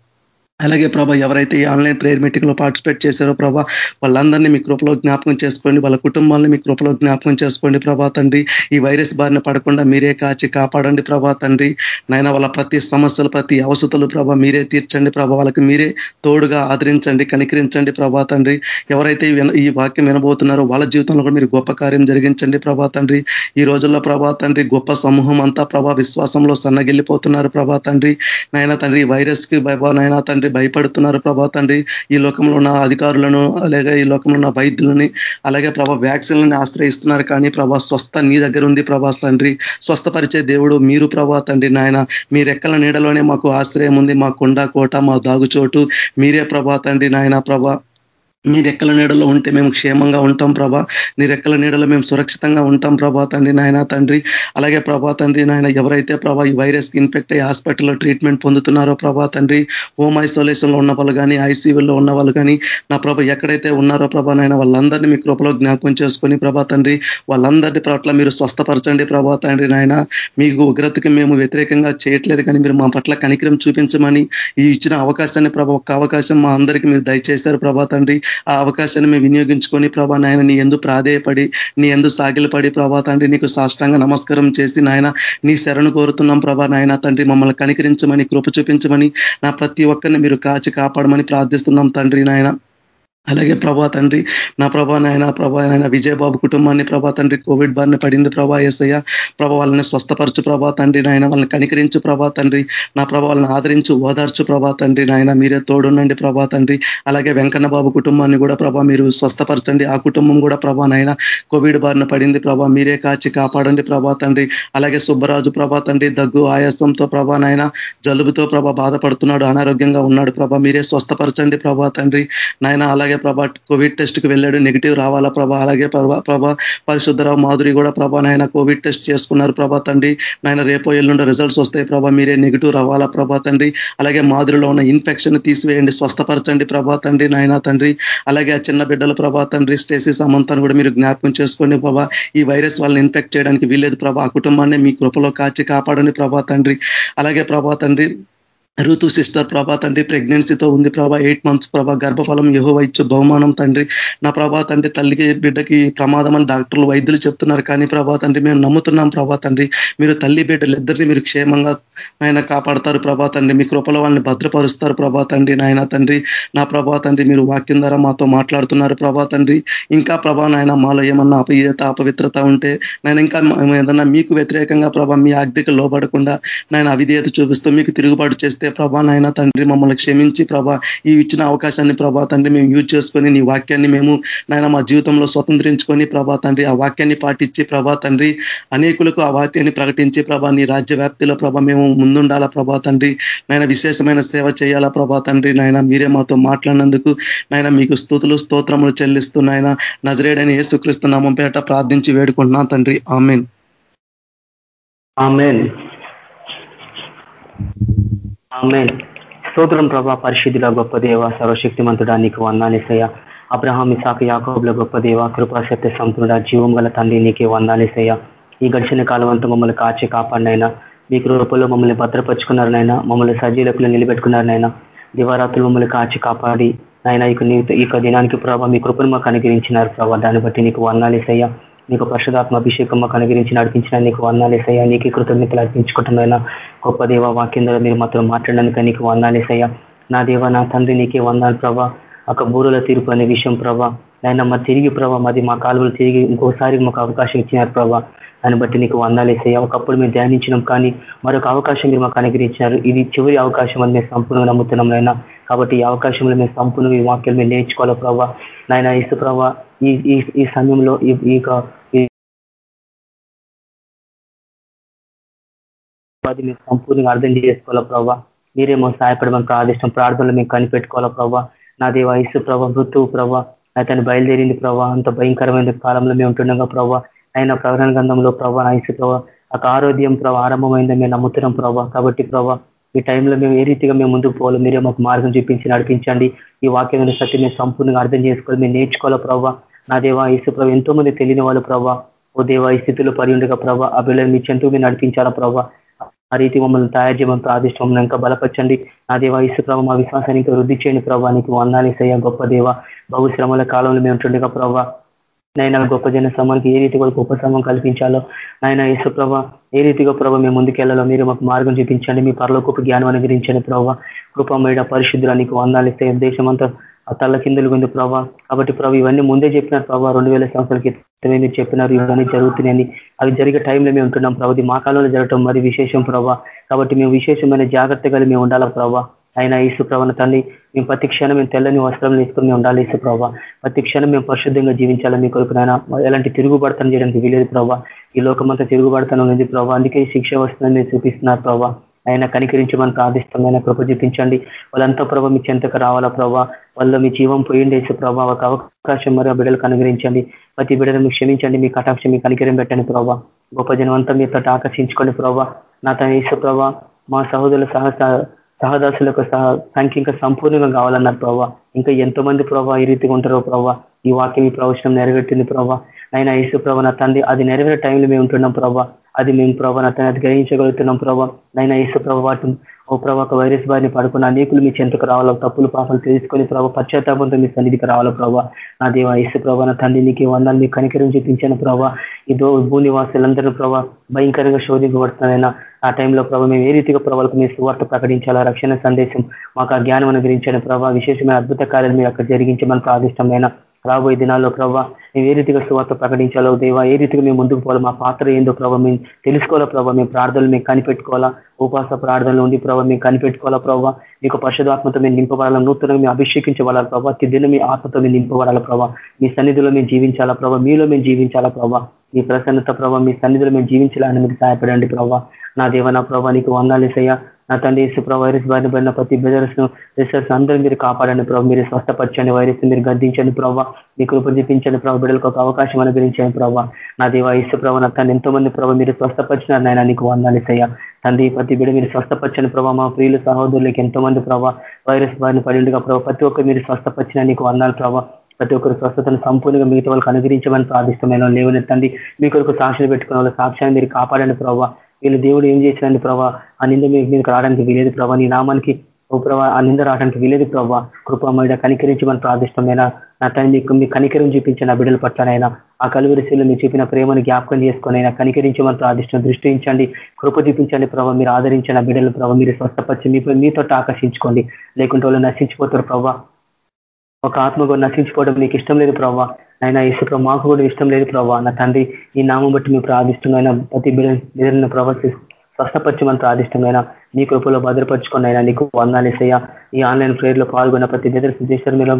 అలాగే ప్రభా ఎవరైతే ఈ ఆన్లైన్ ప్రేయర్ మీటింగ్లో పార్టిసిపేట్ చేశారో ప్రభా వాళ్ళందరినీ మీ కృపలో జ్ఞాపకం చేసుకోండి వాళ్ళ కుటుంబాలను మీ కృపలో జ్ఞాపకం చేసుకోండి ప్రభా తండ్రి. ఈ వైరస్ బారిన పడకుండా మీరే కాచి కాపాడండి ప్రభా తండ్రి. నాయన వాళ్ళ ప్రతి సమస్యలు ప్రతి అవసతలు ప్రభా మీరే తీర్చండి ప్రభా వాళ్ళకి మీరే తోడుగా ఆదరించండి కనికరించండి ప్రభా తండ్రి. ఎవరైతే ఈ వాక్యం వినబోతున్నారో వాళ్ళ జీవితంలో కూడా మీరు గొప్ప కార్యం జరిగించండి ప్రభా తండ్రి. ఈ రోజుల్లో ప్రభా తండ్రి గొప్ప సమూహం అంతా ప్రభా విశ్వాసంలో సన్నగిల్లిపోతున్నారు ప్రభా తండ్రి. నాయన తండ్రి వైరస్కి నాయన తండ్రి భయపడుతున్నారు ప్రభా తండ్రి. ఈ లోకంలో ఉన్న అధికారులను అలాగే ఈ లోకంలో ఉన్న వైద్యులని అలాగే ప్రభా వ్యాక్సిన్లని ఆశ్రయిస్తున్నారు. కానీ ప్రభా స్వస్థ నీ దగ్గర ఉంది ప్రభా తండ్రి. స్వస్థపరిచే దేవుడు మీరు ప్రభా తండ్రి నాయన. మీ రెక్కల నీడలోనే మాకు ఆశ్రయం ఉంది. మా కొండ కోట మా దాగుచోటు మీరే ప్రభా తండ్రి నాయన ప్రభా. మీ రెక్కల నీడలో ఉంటే మేము క్షేమంగా ఉంటాం ప్రభా. నీ రెక్కల నీడలో మేము సురక్షితంగా ఉంటాం ప్రభా తండ్రి నాయన తండ్రి. అలాగే ప్రభా తండ్రి నాయన ఎవరైతే ప్రభా ఈ వైరస్కి ఇన్ఫెక్ట్ అయ్యి హాస్పిటల్లో ట్రీట్మెంట్ పొందుతున్నారో ప్రభా తండ్రి హోమ్ ఐసోలేషన్లో ఉన్న వాళ్ళు కానీ ఐసీయూలో ఉన్న వాళ్ళు కానీ నా ప్రభ ఎక్కడైతే ఉన్నారో ప్రభా నాయన వాళ్ళందరినీ మీ కృపలో జ్ఞాపకం చేసుకొని ప్రభా తండ్రి వాళ్ళందరినీ పట్ల మీరు స్వస్థపరచండి ప్రభా తండ్రి నాయన. మీకు ఉగ్రతకి మేము వ్యతిరేకంగా చేయట్లేదు కానీ మీరు మా పట్ల కనికరం చూపించమని ఈ ఇచ్చిన అవకాశాన్ని ప్రభా ఒక్క అవకాశం మా అందరికీ మీరు దయచేశారు ప్రభా తండ్రి. ఆ అవకాశాన్ని మేము వినియోగించుకొని ప్రభా నాయన నీ ఎందు ప్రాధేయపడి నీ ఎందు సాగిలపడి ప్రభా తండ్రి నీకు సాష్టంగా నమస్కారం చేసి నాయన నీ శరణు కోరుతున్నాం ప్రభా నాయన. తండ్రి మమ్మల్ని కనికరించమని కృప చూపించమని నా ప్రతి ఒక్కరిని మీరు కాచి కాపాడమని ప్రార్థిస్తున్నాం తండ్రి నాయన. అలాగే ప్రభా తండ్రి నా ప్రభా నాయన ప్రభా నాయన విజయబాబు కుటుంబాన్ని ప్రభా తండ్రి కోవిడ్ బారిన పడింది ప్రభా ఏసయ్య. ప్రభా వాళ్ళని స్వస్థపరచు ప్రభా తండ్రి నాయన వాళ్ళని కనికరించు ప్రభా తండ్రి. నా ప్రభా వాళ్ళని ఆదరించు ఓదార్చు ప్రభా తండ్రి నాయన. మీరే తోడునండి ప్రభా తండ్రి. అలాగే వెంకన్న బాబు కుటుంబాన్ని కూడా ప్రభా మీరు స్వస్థపరచండి. ఆ కుటుంబం కూడా ప్రభా నాయన కోవిడ్ బారిన పడింది ప్రభా. మీరే కాచి కాపాడండి ప్రభా తండ్రి. అలాగే సుబ్బరాజు ప్రభా తండ్రి దగ్గు ఆయాసంతో ప్రభా నాయన జలుబుతో ప్రభా బాధపడుతున్నాడు అనారోగ్యంగా ఉన్నాడు ప్రభా. మీరే స్వస్థపరచండి ప్రభా తండ్రి. నాయన అలాగే అలాగే ప్రభా కోవిడ్ టెస్ట్కి వెళ్ళాడు నెగిటివ్ రావాలా ప్రభా? అలాగే ప్రభా ప్రభా పరిశుద్ధరావు మాధురి కూడా ప్రభా నాయన కోవిడ్ టెస్ట్ చేసుకున్నారు ప్రభా తండ్రి. నాయన రేపో ఎల్లుండి రిజల్ట్స్ వస్తాయి ప్రభా మీరే నెగిటివ్ రావాలా ప్రభా తండ్రి? అలాగే మాధురిలో ఉన్న ఇన్ఫెక్షన్ తీసివేయండి స్వస్థపరచండి ప్రభా తండ్రి నాయన తండ్రి. అలాగే ఆ చిన్న బిడ్డల ప్రభా తండ్రి స్టేసీ సమంతాన్ని కూడా మీరు జ్ఞాపకం చేసుకోండి ప్రభా. ఈ వైరస్ వాళ్ళని ఇన్ఫెక్ట్ చేయడానికి వీల్లేదు ప్రభా. ఆ కుటుంబాన్ని మీ కృపలో కాచి కాపాడండి ప్రభా తండ్రి. అలాగే ప్రభా తండ్రి ఋతు సిస్టర్ ప్రభా తండ్రి ప్రెగ్నెన్సీతో ఉంది ప్రభా ఎయిట్ మంత్స్ ప్రభా గర్భఫలం యహో ఇచ్చే బహుమానం తండ్రి. నా ప్రభా తండ్రి తల్లికి బిడ్డకి ప్రమాదం అని డాక్టర్లు వైద్యులు చెప్తున్నారు. కానీ ప్రభా తండ్రి మేము నమ్ముతున్నాం ప్రభా తండ్రి. మీరు తల్లి బిడ్డలు ఇద్దరిని మీరు క్షేమంగా నాయన కాపాడతారు ప్రభా తండ్రి. మీ కృపలో వాళ్ళని భద్రపరుస్తారు ప్రభా తండ్రి నాయన తండ్రి. నా ప్రభా తండ్రి మీరు వాక్యం ద్వారా మాతో మాట్లాడుతున్నారు ప్రభా తండ్రి. ఇంకా ప్రభా నాయన మాలో ఏమన్నా అపయత అపవిత్రత ఉంటే నేను ఇంకా ఏదన్నా మీకు వ్యతిరేకంగా ప్రభా మీ ఆజ్ఞకు లోబడకుండా నేను అవిధేయత చూపిస్తూ మీకు తిరుగుబాటు చేస్తే చేస్తే ప్రభా నాయన తండ్రి మమ్మల్ని క్షమించి ప్రభా ఈ ఇచ్చిన అవకాశాన్ని ప్రభా తండ్రి మేము యూజ్ చేసుకొని నీ వాక్యాన్ని మేము నాయన మా జీవితంలో స్వతంత్రించుకొని ప్రభా తండ్రి ఆ వాక్యాన్ని పాటించి ప్రభా తండ్రి అనేకులకు ఆ వాక్యాన్ని ప్రకటించి ప్రభా నీ రాజ్య వ్యాప్తిలో ప్రభా మేము ముందుండాలా ప్రభా తండ్రి. నాయన విశేషమైన సేవ చేయాలా ప్రభా తండ్రి. నాయన మీరే మాతో మాట్లాడినందుకు నాయన మీకు స్థుతులు స్తోత్రములు చెల్లిస్తూ నాయన నజరేడని ఏసుక్రీస్తు నామం పేట ప్రార్థించి వేడుకుంటున్నాం తండ్రి. ఆమెన్. ఆమెన్. ఆమెన్. స్తోత్రం ప్రభా పరిశుద్ధుల గొప్ప దేవ సర్వశక్తిమంతుడా నీకు వందాలేసయ్య అబ్రహాం ఇసాక యాకోబుల గొప్ప దేవ కృపాశక్తి సంతుడ జీవం గల తండ్రి నీకే వందాలేసయ్య ఈ గడిచిన కాలం అంతా మమ్మల్ని కాచి కాపాడినైనా మీ కృపలో మమ్మల్ని భద్రపరుచుకున్నారనైనా మమ్మల్ని సజీలకులు నిలబెట్టుకున్నారు దివారాత్రులు మమ్మల్ని కాచి కాపాడి నాయన ఇక ఈ దినానికి ప్రభావ మీ కృపను మాకు అనుగ్రహించినారు ప్రభావ దాన్ని బట్టి నీకు వందాలేసయ్యా నీకు పరిశుధాత్మ అభిషేకం మాకు నడిపించిన నీకు వందాలేసయ్యా నీకే కృతజ్ఞతలు అర్పించుకుంటున్నా గొప్ప దేవ వాక్యం ద్వారా మీరు మాత్రం మాట్లాడడానికి నీకు వందాలేసయ్యా నా దేవ నా తండ్రి నీకే వందాలు ప్రభా. ఒక బూరల తీర్పు అనే విషయం ప్రభా. ఆయన మా తిరిగి ప్రభా మాది మా కాలువలు తిరిగి ఇంకోసారి మాకు అవకాశం ఇచ్చినారు ప్రభా. దాన్ని బట్టి నీకు వందాలేసయ్యా ఒకప్పుడు మేము ధ్యానించినాం కానీ మరొక అవకాశం మీరు మాకు అనుగ్రహించినారు. ఇది చివరి అవకాశం అని మేము సంపూర్ణంగా నమ్ముతున్నాం నాయన. కాబట్టి ఈ అవకాశంలో మేము సంపూర్ణంగా ఈ వాక్యాలు మేము నేర్చుకోవాలి ప్రభావ నాయన ఇసు ప్రభావ ఈ ఈ సమయంలో ఈ అది మేము సంపూర్ణంగా అర్థం చేసుకోవాలా ప్రభావ మీరేమో సహాయపడమని ప్రార్థిష్టం ప్రార్థనలు మేము కనిపెట్టుకోవాలా ప్రభావ నా దేవ ఇసు ప్రభావ మృతువు ప్రభావ అతను బయలుదేరింది ప్రభావ అంత భయంకరమైన కాలంలో మేము ఉంటుండగా ప్రభావ ఆయన ప్రకటన గ్రంథంలో ప్రభా నా ఇసు ప్రభావ ఒక ఆరోగ్యం ప్రభావ ఆరంభమైందని మేము నమ్ముతున్నాం ప్రభావ కాబట్టి ప్రభావ ఈ టైంలో మేము ఏ రీతిగా మేము ముందుకు పోవాలి మీరే మాకు మార్గం చూపించి నడిపించండి. ఈ వాక్యమైన సత్యం మేము సంపూర్ణంగా అర్థం చేసుకోవాలి. మేము నేర్చుకోవాలి ప్రభావ నా దేవ ఈసు ప్రభావ ఎంతో మంది తెలియని వాళ్ళు ప్రభావ ఓ దేవ ఈ స్థితిలో పడి ఉండగా ప్రభావ ఆ బిడ్డలు మీ చెంతు మీరు నడిపించాలా ప్రభావ ఆ రీతి మమ్మల్ని తయారు చేయమని ప్రాదిష్టం ఇంకా బలపరచండి. నా దేవ ఈసు ప్రభావ మా విశ్వాసానికి వృద్ధి చేయండి ప్రభావ నీకు వందాలేసయ్యా గొప్ప దేవ బహుశ్రమల కాలంలో మేము ఉంటుండగా ప్రభావ నైనా గొప్ప జన సమానికి ఏ రీతిగా గొప్ప సమం కల్పించాలో ఆయన యేసుప్రభ ఏ రీతిగా ప్రభావ మేము ముందుకెళ్ళాలో మీరు మాకు మార్గం చూపించండి మీ గొప్ప జ్ఞానం అనుగ్రహించండి ప్రభావ కృపమేడ పరిశుద్ధులు నీకు వందాలిస్తే దేశం అంతా తల్ల కిందలు ఉంది ప్రభావ కాబట్టి ప్రభు ఇవన్నీ ముందే చెప్పినారు ప్రభావ రెండు వేల సంవత్సరాల క్రితమే మీరు చెప్పినారు ఇవన్నీ జరుగుతున్నాయని. అవి జరిగే టైంలో మేము ఉంటున్నాం ప్రభావ మా కాలంలో జరగటం మరి విశేషం ప్రభావ కాబట్టి మేము విశేషమైన జాగ్రత్తగా మేము ఉండాలా ప్రభావ ఆయన ఈసుప్రభన తండ్రి మేము ప్రతి క్షణం మేము తెల్లని వస్త్రం తీసుకొని మేము ఉండాలి ఈసు ప్రభావ ప్రతి క్షణం మేము పరిశుద్ధంగా జీవించాలి మీ కొరకు నాయన. ఎలాంటి తిరుగుబడతాను చేయడానికి వీలేదు ప్రభావ ఈ లోకమంతా తిరుగుబడతనం ఉంది ప్రభావ అందుకే శిక్ష వస్తుందని మీరు చూపిస్తున్నారు ప్రభావ ఆయన కనికరించమని ప్రార్థిస్తాం ఆయన కృప చూపించండి. వాళ్ళంతా ప్రభావ మీ చెంతకు రావాలా ప్రభావ వాళ్ళు మీ జీవం పోయిండేసి ప్రభావ ఒక అవకాశం మరి ఆ బిడ్డలకు అనుగ్రహించండి. ప్రతి బిడ్డలను క్షమించండి. మీ కటాక్షం మీ కనికరం పెట్టండి ప్రభావ గొప్ప జనం అంతా మీతో ఆకర్షించుకోండి ప్రభావ నా తన ఈసు ప్రభావ మా సహోదరుల సహ సహదాసులకు సంఖ్య ఇంకా సంపూర్ణంగా కావాలన్నారు ప్రభావ ఇంకా ఎంతో మంది ప్రభావ ఈ రీతిగా ఉంటారో ప్రభావ ఈ వాక్యం ఈ ప్రవచనం నెరవేర్టింది ప్రభావ ఆయన యేసు ప్రభా నా తండ్రి అది నెరవేరే టైంలో మేము ఉంటున్నాం ప్రభావ అది మేము ప్రభా నా తండ్రి అది గ్రహించగలుగుతున్నాం ప్రభావ నైనా యేసు ప్రభావ వాటి ఓ ప్రభా ఒక వైరస్ బారిని పడుకున్న అనేకులు మీ చెంతకు రావాలో తప్పులు పాపలు తెలుసుకొని ప్రభావ పశ్చాత్తాపంతో మీ సన్నిధికి రావాలో ప్రభావ నా దేవ ఇసు ప్రభా నా తండ్రి నీకు వందలు మీ కనికరం చూపించాను ప్రభావ ఇదో భూనివాసులందరూ ప్రభావ భయంకరంగా శోధింపబడుతున్నారైనా ఆ టైంలో ప్రభావ మేము ఏ రీతిగా ప్రభావకు మీ సువార్త ప్రకటించాలా? రక్షణ సందేశం మాకు ఆ జ్ఞానం అనుగ్రహించిన ప్రభావ విశేషమైన అద్భుత కార్యాలు మీరు అక్కడ జరిగించమని ప్రాదిష్టమైన రాబోయే దినాల్లో ప్రభావ మేము ఏ రీతిగా శువార్త ప్రకటించాలో దేవా ఏ రీతిగా మేము ముందుకు పోవాలి మా పాత్ర ఏందో ప్రభావ మేము తెలుసుకోవాలా ప్రభావ మేము ప్రార్థనలు మేము కనిపెట్టుకోవాలా ఉపాస ప్రార్థనలు ఉండి ప్రభావ మేము కనిపెట్టుకోవాలా ప్రభావ మీకు పరిశుధాత్మతో మేము నింపబడాలా నూతనంగా మేము అభిషేకించబడాలి ప్రభావ తిదిన మీ ఆత్మతో మేము నింపబడాలా ప్రభావ మీ సన్నిధిలో మేము జీవించాలా ప్రభావ మీలో మేము జీవించాలా ప్రభావ మీ ప్రసన్నత ప్రభావ మీ సన్నిధిలో మేము జీవించాలని మీకు సహాయపడండి ప్రభావ నా దేవ నా ప్రభావ నీకు వందాలేసయ్యా నా తండ్రి ప్రభావ వైరస్ బారిన పడిన ప్రతి బెదర్స్ రిసర్స్ అందరూ మీరు కాపాడండి ప్రభావ మీరు స్వస్థపరచండి వైరస్ మీరు గద్దించండి ప్రభావ మీ కృప చూపించండి ప్రభావ బిడ్డలకు ఒక అవకాశం అనుగ్రహించండి ప్రభావ నా దేవ ఇసు ప్రభావ నా తండ్రి ఎంతో మంది ప్రభావ మీరు స్వస్థపరిచినారు నాయన నీకు వందాలేసయ్యా తండ్రి ప్రతి బిడ్డ మీరు స్వస్థపరచని ప్రభావ మా ప్రియులు సహోదరులకు ఎంతో మంది ప్రభావ వైరస్ బారిన పడిగా ప్రభావ ప్రతి ఒక్కరు మీరు స్వస్థపరిచిన నీకు వందాలి ప్రభావ ప్రతి ఒక్కరు స్వస్థతను సంపూర్ణంగా మిగతా వాళ్ళకి అనుగ్రహించమని ప్రార్థిష్టమైన లేవనెత్తండి. మీ కొరకు సాక్షులు పెట్టుకున్న వాళ్ళ సాక్ష్యాన్ని మీరు కాపాడండి ప్రభావ వీళ్ళు దేవుడు ఏం చేసినండి ప్రభా? ఆ నింద మీకు రావడానికి వీలేదు ప్రభా. నీ నామానికి ఓ ప్రభా ఆ నింద రావడానికి వీలేదు ప్రభా. కృపమైన కనికరించమని ప్రార్థిష్టమైన నా తను మీకు మీ కనికరం చూపించిన నా బిడ్డల పట్లనైనా ఆ కలువరిశీలు మీరు చూపిన ప్రేమను జ్ఞాపకం చేసుకొని అయినా కనికరించమని ప్రార్థిష్టం దృష్టించండి కృప చూపించండి ప్రభావ మీరు ఆదరించిన బిడ్డల ప్రభావ మీరు స్వస్థపరిచి మీపై మీతో ఆకర్షించుకోండి. లేకుంటే వాళ్ళు నశించిపోతారు ప్రభావ ఒక ఆత్మగా నశించుకోవడం నీకు ఇష్టం లేదు ప్రభావ ఆయన ఇసుక మాకు కూడా ఇష్టం లేదు ప్రభావ నా తండ్రి ఈ నామం బట్టి మేము ప్రార్థిస్తున్నాయినా ప్రతి బిడ్డలను ప్రవర్తి స్వస్థపరచమని ప్రార్థిష్టమైన నీ కృపలో భద్రపరుచుకున్న అయినా నీకు వందాలేసయ్యా ఈ ఆన్లైన్ ప్రేయర్లో పాల్గొన్న ప్రతి బిడ్డ సిద్ధేశ్వర మీరు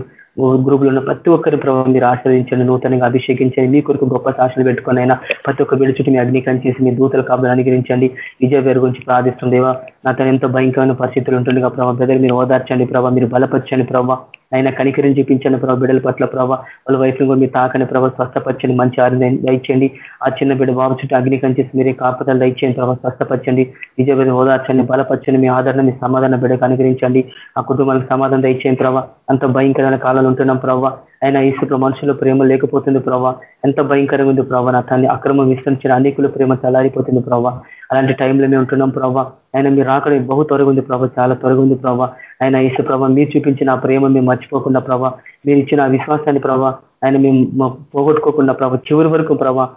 గ్రూపులో ఉన్న ప్రతి ఒక్కరి ప్రభావం మీరు ఆశ్రయించండి నూతనంగా అభిషేకించండి. మీ కొరకు గొప్ప సాక్షులు పెట్టుకుని అయినా ప్రతి ఒక్క బిడ్డ చుట్టూ మీ అగ్నికం చేసి మీ దూతల కాపులు అనుగ్రహించండి విజయ పేరు గురించి ప్రార్థిస్తుందేవా నా తన ఎంతో భయంకరమైన పరిస్థితులు ఉంటుండగా ప్రభావ బ్రదర్ మీరు ఓదార్చండి ప్రభావ మీరు బలపరచండి ప్రభావ ఆయన కనికరిని చూపించండి ప్రభావ బిడ్డల పట్ల ప్రభావ వాళ్ళ వైఫ్ని కూడా మీరు తాకని ప్రభావ స్వస్థపరచండి మంచి ఆరోగ్యం దయచేయండి. ఆ చిన్న బిడ్డ బాబు చుట్టూ అగ్ని కంచేసి మీరే కాపుదలు దయచేయండి ప్రభావ స్వస్థపరచండి. నిజమైన ఓదార్చండి బలపరచండి మీ ఆదరణ మీ సమాధాన బిడ్డకు అనుగ్రహించండి. ఆ కుటుంబానికి సమాధానం దయచేయండి ప్రభావ అంత భయంకరమైన కాలంలో ఉంటున్నాం ప్రభావ ఆయన ఈశ్వర మనుషుల ప్రేమ లేకపోతుంది ప్రభావ ఎంత భయంకరంగా ఉంది ప్రభావ నా తల్లి. అక్రమం విస్తరించిన అనేకుల ప్రేమ చల్లారిపోతుంది ప్రభావ అలాంటి టైంలో మేము ఉంటున్నాం ప్రభావ ఆయన మీరు రాకడ బహు త్వరగా ఉంది ప్రభావ చాలా త్వరగా ఉంది ప్రభావ ఆయన ఈశ్వ ప్రభావ మీరు చూపించిన ప్రేమ మేము మర్చిపోకుండా ప్రభావ మీరు ఇచ్చిన ఆ విశ్వాసాన్ని ప్రభావ ఆయన మేము పోగొట్టుకోకుండా ప్రభావ చివరి వరకు ప్రభావ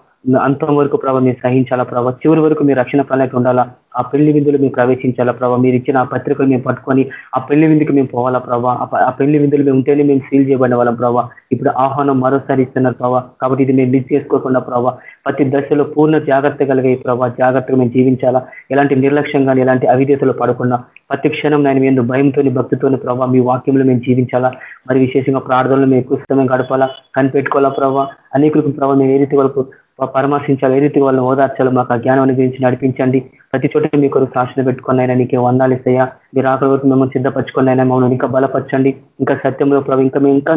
అంతం వరకు ప్రభావ మీరు సహించాలా ప్రభావ చివరి వరకు మీరు రక్షణ ప్రణాళిక ఉండాలా? ఆ పెళ్ళి విందులు మేము ప్రవేశించాలా ప్రభావ మీరు ఇచ్చిన ఆ పత్రికలు మేము పట్టుకొని ఆ పెళ్ళి విందుకు మేము పోవాలా ప్రభావ ఆ పెళ్ళి విందులు మేము ఉంటేనే మేము సీల్ చేయబడిన వాళ్ళం ప్రభావ ఇప్పుడు ఆహ్వానం మరోసారి ఇస్తున్నారు ప్రభావ కాబట్టి ఇది మేము మిస్ చేసుకోకుండా ప్రభావ ప్రతి దశలో పూర్ణ జాగ్రత్త కలిగే ప్రభావ జాగ్రత్తగా మేము జీవించాలా? ఎలాంటి నిర్లక్ష్యం కానీ ఎలాంటి అవిధేతలు పడకుండా ప్రతి క్షణం నేను మేము భయంతోని భక్తితోని ప్రభావ మీ వాక్యంలో మేము జీవించాలా? మరి విశేషంగా ప్రార్థనలు మేము ఎక్కువ సమయం గడపాలా? కనిపెట్టుకోవాలా ప్రభావ అనేకులకు ప్రభావ మేము ఏ రీతి వరకు పరామర్శించాలి ఏ రీతి వాళ్ళని ఓదార్చాలో మాకు ఆ జ్ఞానం గురించి నడిపించండి. ప్రతి చోట మీ కొరకు సాక్షణ పెట్టుకుని నీకే వందాలు ఇస్తాయా? మీరు ఆకలి వరకు మిమ్మల్ని సిద్ధపరచుకుని మమ్మల్ని ఇంకా బలపరచండి. ఇంకా సత్యంలో ప్రభు ఇంకా మేము ఇంకా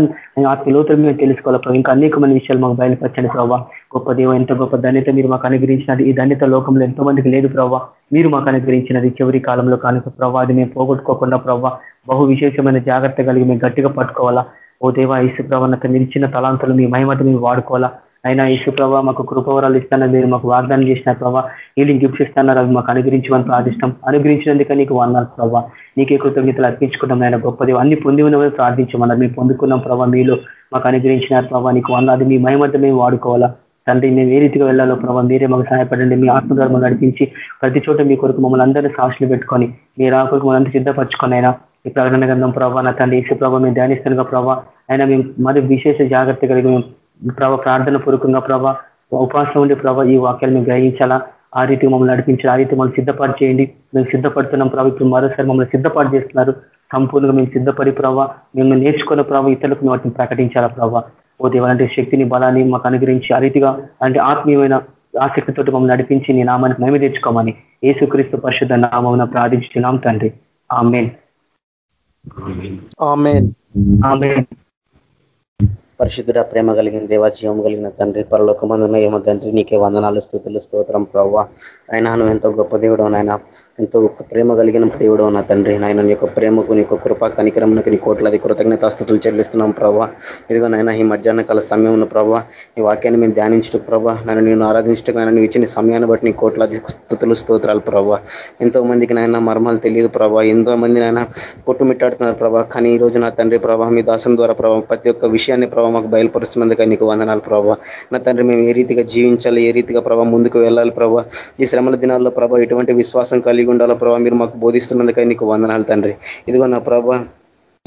ఆత్మ లోతులు మేము తెలుసుకోవాలి ప్రభు? ఇంకా అనేకమైన విషయాలు మాకు బయలుపరచండి ప్రభావ గొప్ప దేవ ఎంత గొప్ప ధన్యత మీరు మాకు అనుగ్రహించినది. ఈ ధన్యత లోకంలో ఎంతో మందికి లేదు ప్రభావ మీరు మాకు అనుగ్రహించినది చివరి కాలంలో కానుక ప్రభావ అది మేము పోగొట్టుకోకుండా ప్రభావ బహు విశేషమైన జాగ్రత్త కలిగి మేము గట్టిగా పట్టుకోవాలా. ఓ దేవ ఈసు ప్రవణత నిలిచిన తలాంతలు మీ మహిమత మేము వాడుకోవాలా. అయినా ఈసు ప్రభావ మాకు కృపవరాలు ఇస్తానని మీరు మాకు వాగ్దానం చేసిన ప్రభావ హీలింగ్ గిఫ్ట్స్ ఇస్తాన్నారు అవి మాకు అనుగ్రహించమని ప్రార్థిష్టం అనుగ్రహించినందుక నీకు వందాలు ప్రభావ నీకే కృతజ్ఞతలు అర్పించుకుంటాం ఆయన గొప్పది అన్ని పొంది ఉన్నవే ప్రార్థించమన్నారు. మేము పొందుకున్నాం ప్రభావ మీలో మాకు అనుగ్రహించిన ప్రభావ నీకు వందాది మీ మహిమత మేము వాడుకోవాలా. తండ్రి మేము ఏ రీతిగా వెళ్ళాలో ప్రభావ మీరే మాకు సహాయపడండి. మీ ఆత్మధర్మం నడిపించి ప్రతి చోట మీ కొరకు మమ్మల్ని అందరినీ సాక్షులు పెట్టుకొని మీరు ఆ కొరకు సిద్ధపరచుకొని అయినా ఈ ప్రకటన గ్రంథం ప్రభావ నా తండ్రి ఈసు ప్రభావ మేము ధ్యానిస్తానుగా ప్రభావ అయినా మేము మరి విశేష జాగ్రత్త కలిగి మేము ప్రభావ ప్రార్థన పూర్వకంగా ప్రభావ ఉపాసం ఉండే ప్రభావ ఈ వాక్యాలు మేము గ్రహించాలా? ఆ రీతి మమ్మల్ని నడిపించాలి? ఆ రీతి మమ్మల్ని సిద్ధపాటు చేయండి. మేము సిద్ధపడుతున్నాం ప్రభావ ఇప్పుడు మరోసారి మమ్మల్ని సిద్ధపాటు చేస్తున్నారు. సంపూర్ణంగా మేము సిద్ధపడి ప్రభావ మేము నేర్చుకున్న ప్రభావ ఇతరులకు మేము వాటిని ప్రకటించాలా ప్రభావ ఓ దేవాలంటే శక్తిని బలాన్ని మాకు అనుగ్రహించి ఆ రీతిగా అంటే ఆత్మీయమైన ఆసక్తితో మమ్మల్ని నడిపించి నీ నామానికి మేము తెచ్చుకోమని ఏసుక్రీస్తు పరిశుద్ధ నామం ప్రార్థించున్నాం తండ్రి. ఆమెన్. ఆమెన్. పరిశుద్ధుడ ప్రేమ కలిగిన దేవ జీవం కలిగిన తండ్రి పరలోకమందున ఏమో తండ్రి నీకే వందనాలు స్థుతులు స్తోత్రం ప్రవ్వ. ఆయన నువ్వు ఎంతో గొప్ప దేవుడు నాయన. ఎంతో ప్రేమ కలిగిన దేవుడు నా తండ్రి. నాయన నీ యొక్క ప్రేమకు నీ యొక్క కృప కనికరమునకు నీ కోట్లాది కృతజ్ఞతాస్థుతులు చెల్లిస్తున్నాం ప్రవ్వ. ఇదిగో నాయన ఈ మధ్యాహ్న కాల సమయం ఉన్న ప్రవ్వ ఈ వాక్యాన్ని మేము ధ్యానించడం ప్రభావ నన్ను నేను ఆరాధించటకు నాయన నువ్వు ఇచ్చిన సమయాన్ని బట్టి నీ కోట్లాది స్థుతులు స్తోత్రాలు ప్రవ్వ. ఎంతో మందికి నాయన మర్మాలు తెలియదు ప్రభావ ఎంతో మంది నాయన కొట్టుమిట్టాడుతున్నారు ప్రభా కానీ ఈ రోజు నా తండ్రి ప్రభావ మీ దాసం ద్వారా ప్రభావ ప్రతి ఒక్క విషయాన్ని ప్రభావ మాకు బయలుపరుస్తున్నందుకు నీకు వందనాలు ప్రభావ నా తండ్రి మేము ఏ రీతిగా జీవించాలి ఏ రీతిగా ప్రభావ ముందుకు వెళ్ళాలి ప్రభావ ఈ శ్రమల దినాల్లో ప్రభావ ఎటువంటి విశ్వాసం కలిగి ఉండాలో ప్రభావ మీరు మాకు బోధిస్తున్నందుకై నీకు వందనాలు తండ్రి. ఇదిగో నా ప్రభావ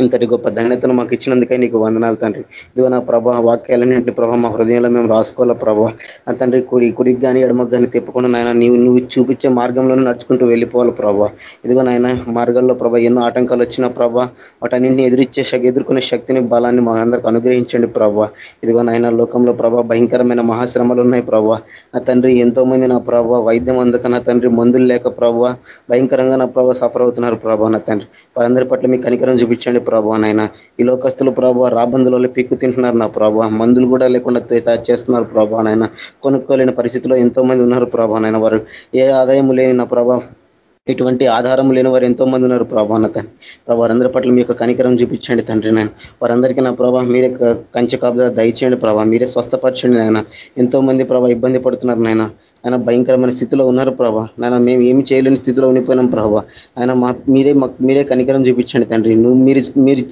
ఇంతటి గొప్ప ధన్యతను మాకు ఇచ్చినందుకే నీకు వందనాలు తండ్రి. ఇదిగో నా ప్రభా వాక్యాలన్నింటి ప్రభా మా హృదయంలో మేము రాసుకోవాలా ప్రభా? ఆ తండ్రి కుడి కుడికి కానీ ఎడమకు కానీ తిప్పకుండా నాయన నీవు నువ్వు చూపించే మార్గంలోనే నడుచుకుంటూ వెళ్ళిపోవాలి ప్రభావ ఇదిగో నాయన మార్గాల్లో ప్రభా ఎన్నో ఆటంకాలు వచ్చిన ప్రభా వాటన్నింటిని ఎదురిచ్చే ఎదుర్కొనే శక్తిని బలాన్ని మా అందరికి అనుగ్రహించండి ప్రభావ ఇదిగో నాయన లోకంలో ప్రభా భయంకరమైన మహాశ్రమలు ఉన్నాయి ప్రభా. నా తండ్రి ఎంతో మంది నా ప్రభావ వైద్యం అందక నా తండ్రి మందులు లేక ప్రభావ భయంకరంగా నా ప్రభావ సఫర్ అవుతున్నారు ప్రభా నా తండ్రి. వారందరి పట్ల మీ కనికరం చూపించండి ప్రభా నాయన. ఈ లోకస్తులు ప్రభావ రాబందులలో పీక్కు తింటున్నారు నా ప్రభావ మందులు కూడా లేకుండా చేస్తున్నారు ప్రభావ నాయన. కొనుక్కోలేని పరిస్థితిలో ఎంతో మంది ఉన్నారు ప్రభావ నాయన. వారు ఏ ఆదాయం లేని నా ప్రభా ఇటువంటి ఆధారం లేని వారు ఎంతో మంది ఉన్నారు ప్రభాన తండ్రి. ప్రభావ వారందరి పట్ల మీ యొక్క కనికరం చూపించండి తండ్రి నేను వారందరికీ నా ప్రభావ మీరే కంచె కాపుదా దయచేయండి ప్రభావ మీరే స్వస్థపరచండి నాయన. ఎంతో మంది ప్రభావ ఇబ్బంది పడుతున్నారు నాయన. ఆయన భయంకరమైన స్థితిలో ఉన్నారు ప్రభా. నాయన మేము ఏమి చేయలేని స్థితిలో ఉండిపోయినాం ప్రభా. ఆయన మా మీరే మీరే కనికరం చూపించండి తండ్రి. నువ్వు మీరు మీరు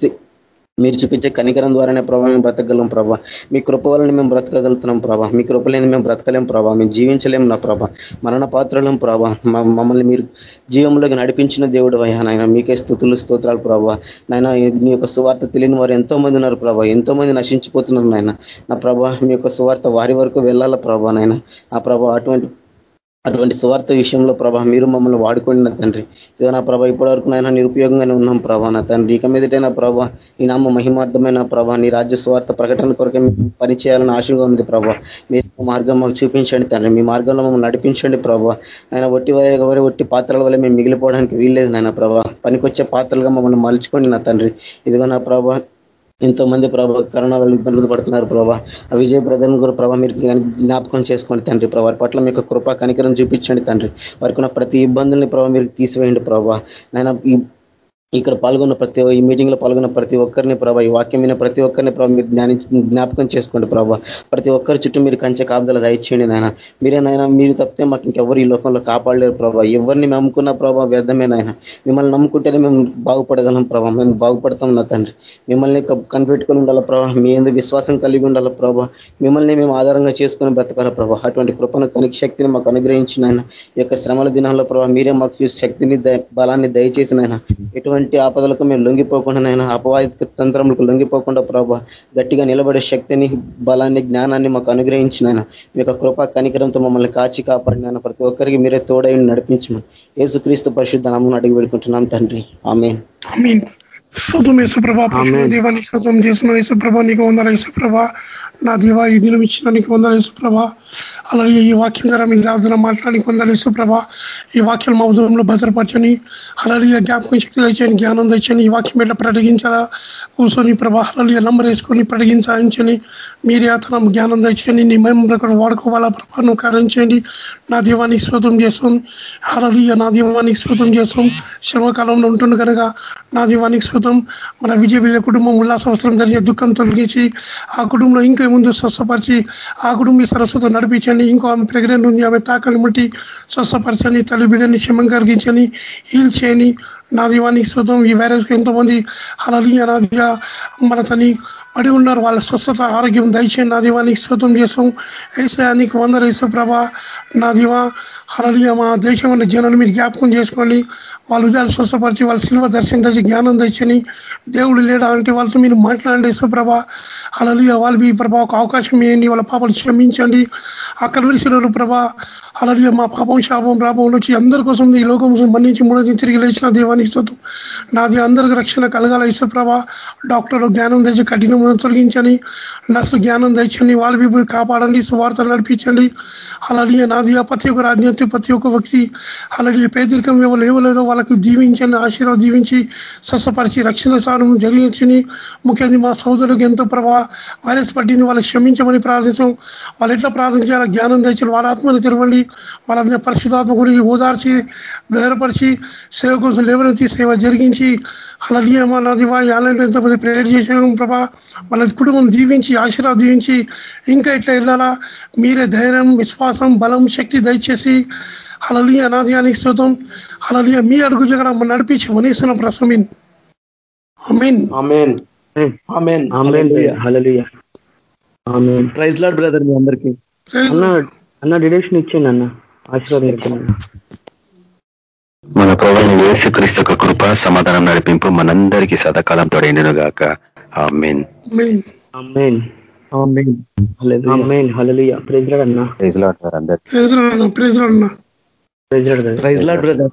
మీరు చూపించే కనికరం ద్వారానే ప్రభావ మేము బ్రతకగలం ప్రభా. మీ కృప వలన మేము బ్రతకగలుగుతున్నాం ప్రభా. మీ కృప లేని మేము బ్రతకలేం ప్రభా. మేము జీవించలేం నా ప్రభా. మరణ పాత్రలం ప్రభా. మమ్మల్ని మీరు జీవంలోకి నడిపించిన దేవుడు అయ్యా నాయన. మీకే స్థుతులు స్తోత్రాలు ప్రభా. నాయన మీ యొక్క సువార్త తెలియని వారు ఎంతో మంది ఉన్నారు ప్రభా. ఎంతో మంది నశించిపోతున్నారు నాయన. నా ప్రభా మీ యొక్క సువార్త వారి వరకు వెళ్ళాల ప్రభా నాయన. ఆ ప్రభా అటువంటి అటువంటి స్వార్థ విషయంలో ప్రభా మీరు మమ్మల్ని వాడుకోండి తండ్రి. ఇదో నా ప్రభా ఇప్పటి వరకు నైనా నిరుపయోగంగానే ఉన్నాం ప్రభా నా తండ్రి. ఇక మీదటైనా ప్రభా ఈ నామ మహిమార్థమైన ప్రభా నీ రాజ్య స్వార్థ ప్రకటన కొరకే పనిచేయాలని ఆశగా ఉంది ప్రభా. మీరు మార్గం మాకు చూపించండి తండ్రి. మీ మార్గంలో మమ్మల్ని నడిపించండి ప్రభా. ఆయన ఒట్టి ఎవరి ఒట్టి పాత్రల వల్ల మేము మిగిలిపోవడానికి వీల్లేదు నాయన ప్రభా. పనికొచ్చే పాత్రలుగా మమ్మల్ని మలుచుకోండి నా తండ్రి. ఇదిగో నా ప్రభా ఎంతోమంది ప్రభావ కరోనా వల్ల ఇబ్బందులు పడుతున్నారు ప్రభావ ఆ విజయ బ్రదర్ని కూడా ప్రభావ మీరు జ్ఞాపకం చేసుకోండి తండ్రి ప్రభావ వారి పట్ల మీకు కృపా కనికరం చూపించండి తండ్రి. వారికి ప్రతి ఇబ్బందుల్ని ప్రభావ మీరు తీసివేయండి ప్రభావ నాయన ఇక్కడ పాల్గొన్న ప్రతి ఈ మీటింగ్లో పాల్గొన్న ప్రతి ఒక్కరిని ప్రభావ ఈ వాక్యమైన మీద ప్రతి ఒక్కరిని ప్రభావ మీరు జ్ఞాని జ్ఞాపకం చేసుకోండి ప్రభావ ప్రతి ఒక్కరి చుట్టూ మీరు కంచె కాపుదల దయచేయండి నాయన. మీరే నాయన మీరు తప్పితే మాకు ఇంకెవరు ఈ లోకంలో కాపాడలేరు ప్రభావ ఎవరిని నమ్ముకున్న ప్రభావ వ్యర్థమే నాయన. మిమ్మల్ని నమ్ముకుంటేనే మేము బాగుపడగలం ప్రభావ మేము బాగుపడతాం నా తండ్రి. మిమ్మల్ని కనిపెట్టుకొని ఉండాల ప్రభావ మీ ఎందుకు విశ్వాసం కలిగి ఉండాల ప్రభావ మిమ్మల్ని మేము ఆధారంగా చేసుకుని బ్రతకాల ప్రభావ అటువంటి కృపను కనికి శక్తిని మాకు అనుగ్రహించిన ఆయన ఈ యొక్క శ్రమల దినాల్లో ప్రభావ మీరే మాకు శక్తిని బలాన్ని దయచేసిన ఆయన ఎటువంటి ఎటువంటి ఆపదలకు మేము లొంగిపోకుండా నైనా అపవాదిక తంత్రములకు లొంగిపోకుండా ప్రభావ గట్టిగా నిలబడే శక్తిని బలాన్ని జ్ఞానాన్ని మాకు అనుగ్రహించిన మీ యొక్క కృపా కనికరంతో మమ్మల్ని కాచి కాపాడిన ప్రతి ఒక్కరికి మీరే తోడై నడిపించమని యేసుక్రీస్తు పరిశుద్ధ నామం అడిగి పెడుకుంటున్నాం తండ్రి. ఆమె శోతం యేసుప్రభ దీవానికి శోతం చేసిన యేసుప్రభ నీకు వందల యేసుప్రభ. నా దీవా ఈ దినం ఇచ్చిన నీకు వందల యేసుప్రభ. అలాగే ఈ వాక్యం ద్వారా మీ దాదాపు మాట్లాడి కొందరు విశ్వప్రభ ఈ వాక్యం మా ఉదయంలో భద్రపరచని అలాగే జ్ఞాపకం శక్తి తెచ్చని జ్ఞానం తెచ్చని ఈ వాక్యం ఎట్లా ప్రకటించాలా? కూర్చొని ప్రభా అలాగే నంబర్ వేసుకొని ప్రకటించాలని మీరే అతను జ్ఞానం తెచ్చని నీ మేము ప్రకారం వాడుకోవాలా? ప్రభావం కరించండి నా దీవానికి శోతం చేస్తాం. అలాగే నా దీవానికి శోతం చేస్తాం. శ్రమకాలంలో ఉంటుంది కనుక నా దీవానికి శోతం మన విజయ విజయ కుటుంబం ఉల్లాస అవసరం జరిగే దుఃఖం తొలగించి ఆ కుటుంబంలో ఇంకా ముందు స్వస్థపరిచి ఆ కుటుంబం సరస్వతం నడిపించి నడిపించండి ఇంకో ఆమె ప్రెగ్నెంట్ ఉంది. ఆమె తాకని ముట్టి స్వస్థపరచని తల్లి బిడ్డని క్షమం కలిగించని హీల్ చేయని నా దీవానికి శుద్ధం ఈ వైరస్ ఎంతోమంది అలలియ నాదిగా మన తని పడి ఉన్నారు. వాళ్ళ స్వస్థత ఆరోగ్యం దయచేయండి. నా దీవానికి శుద్ధం చేసాం ఏసాయానికి వందలు వేసే ప్రభా. నా దివా అలలియ మా దేశం అనే జనాలు మీరు జ్ఞాపకం చేసుకోండి. వాళ్ళ ఉదయాలు స్వస్థపరిచి వాళ్ళ శిల్వ దర్శనం తెచ్చి జ్ఞానం తెచ్చని దేవుడు లేడా అంటే వాళ్ళతో మీరు మాట్లాడండి సుప్రభ అలలియ వాళ్ళు మీ ప్రభా ఒక అవకాశం ఇవ్వండి వాళ్ళ పాపలు క్షమించండి. ఆ కలవరిశిలో ప్రభా అలలియ మా పాపం శాపం ప్రాపం నుంచి అందరి కోసం ఈ లోకం మన్నించి మూడది తిరిగి లేచిన దేవాన్ని ఇస్తుంది నాది అందరికి రక్షణ కలగాల ఇసుప్రభ డాక్టర్ జ్ఞానం తెచ్చి కఠినం తొలగించని నర్సు జ్ఞానం తెచ్చని వాళ్ళ కాపాడండి సువార్తలు నడిపించండి. అలలియ నాది ప్రతి ఒక్క రాజ్ఞత ప్రతి ఒక్క వ్యక్తి అలలియ పేదరికం ఎవరు లేవలేదో వాళ్ళకి దీవించండి ఆశీర్వాదం దీవించి స్వస్థపరిచి రక్షణ స్థానం జరిగించని ముఖ్యంగా మా సోదరులకు ఎంతో ప్రభావ వైరస్ పట్టింది వాళ్ళకి క్షమించమని ప్రార్థించాం వాళ్ళు ఎట్లా ప్రార్థించాలో జ్ఞానం తెచ్చి వాళ్ళ ఆత్మని తెరవండి. వాళ్ళ మీద పరిశుధాత్మ గురించి ఓదార్చి బెదరపరిచి సేవ కోసం లేవనెత్తి సేవ జరిగించి అలా నియమ నదివా అలాంటి ఎంతమంది ప్రేయర్ చేసాము ప్రభా. వాళ్ళ కుటుంబం దీవించి ఆశీర్వాదం దీవించి ఇంకా ఇట్లా వెళ్ళాలా? మీరే ధైర్యం విశ్వాసం బలం శక్తి దయచేసి అలలియ అనాదయానికి శోతం అలలియ మీ అడుగు జగడ నడిపించి వనేసిన ప్రసమీన్ amen amen praise Lord brother మీ అందరికీ. అన్న డిడక్షన్ ఇచ్చింది అన్న ఆశీర్వాదం మన ప్రభావం యేసుక్రీస్తు యొక్క కృప సమాధానం నడిపింపు మనందరికీ సదాకాలం తోడైండును గాక. ఆమెన్ ప్రైజ్ లాడ్ అన్న. ప్రైజ్ లాడ్ అందరు praise Lord praise Lord brother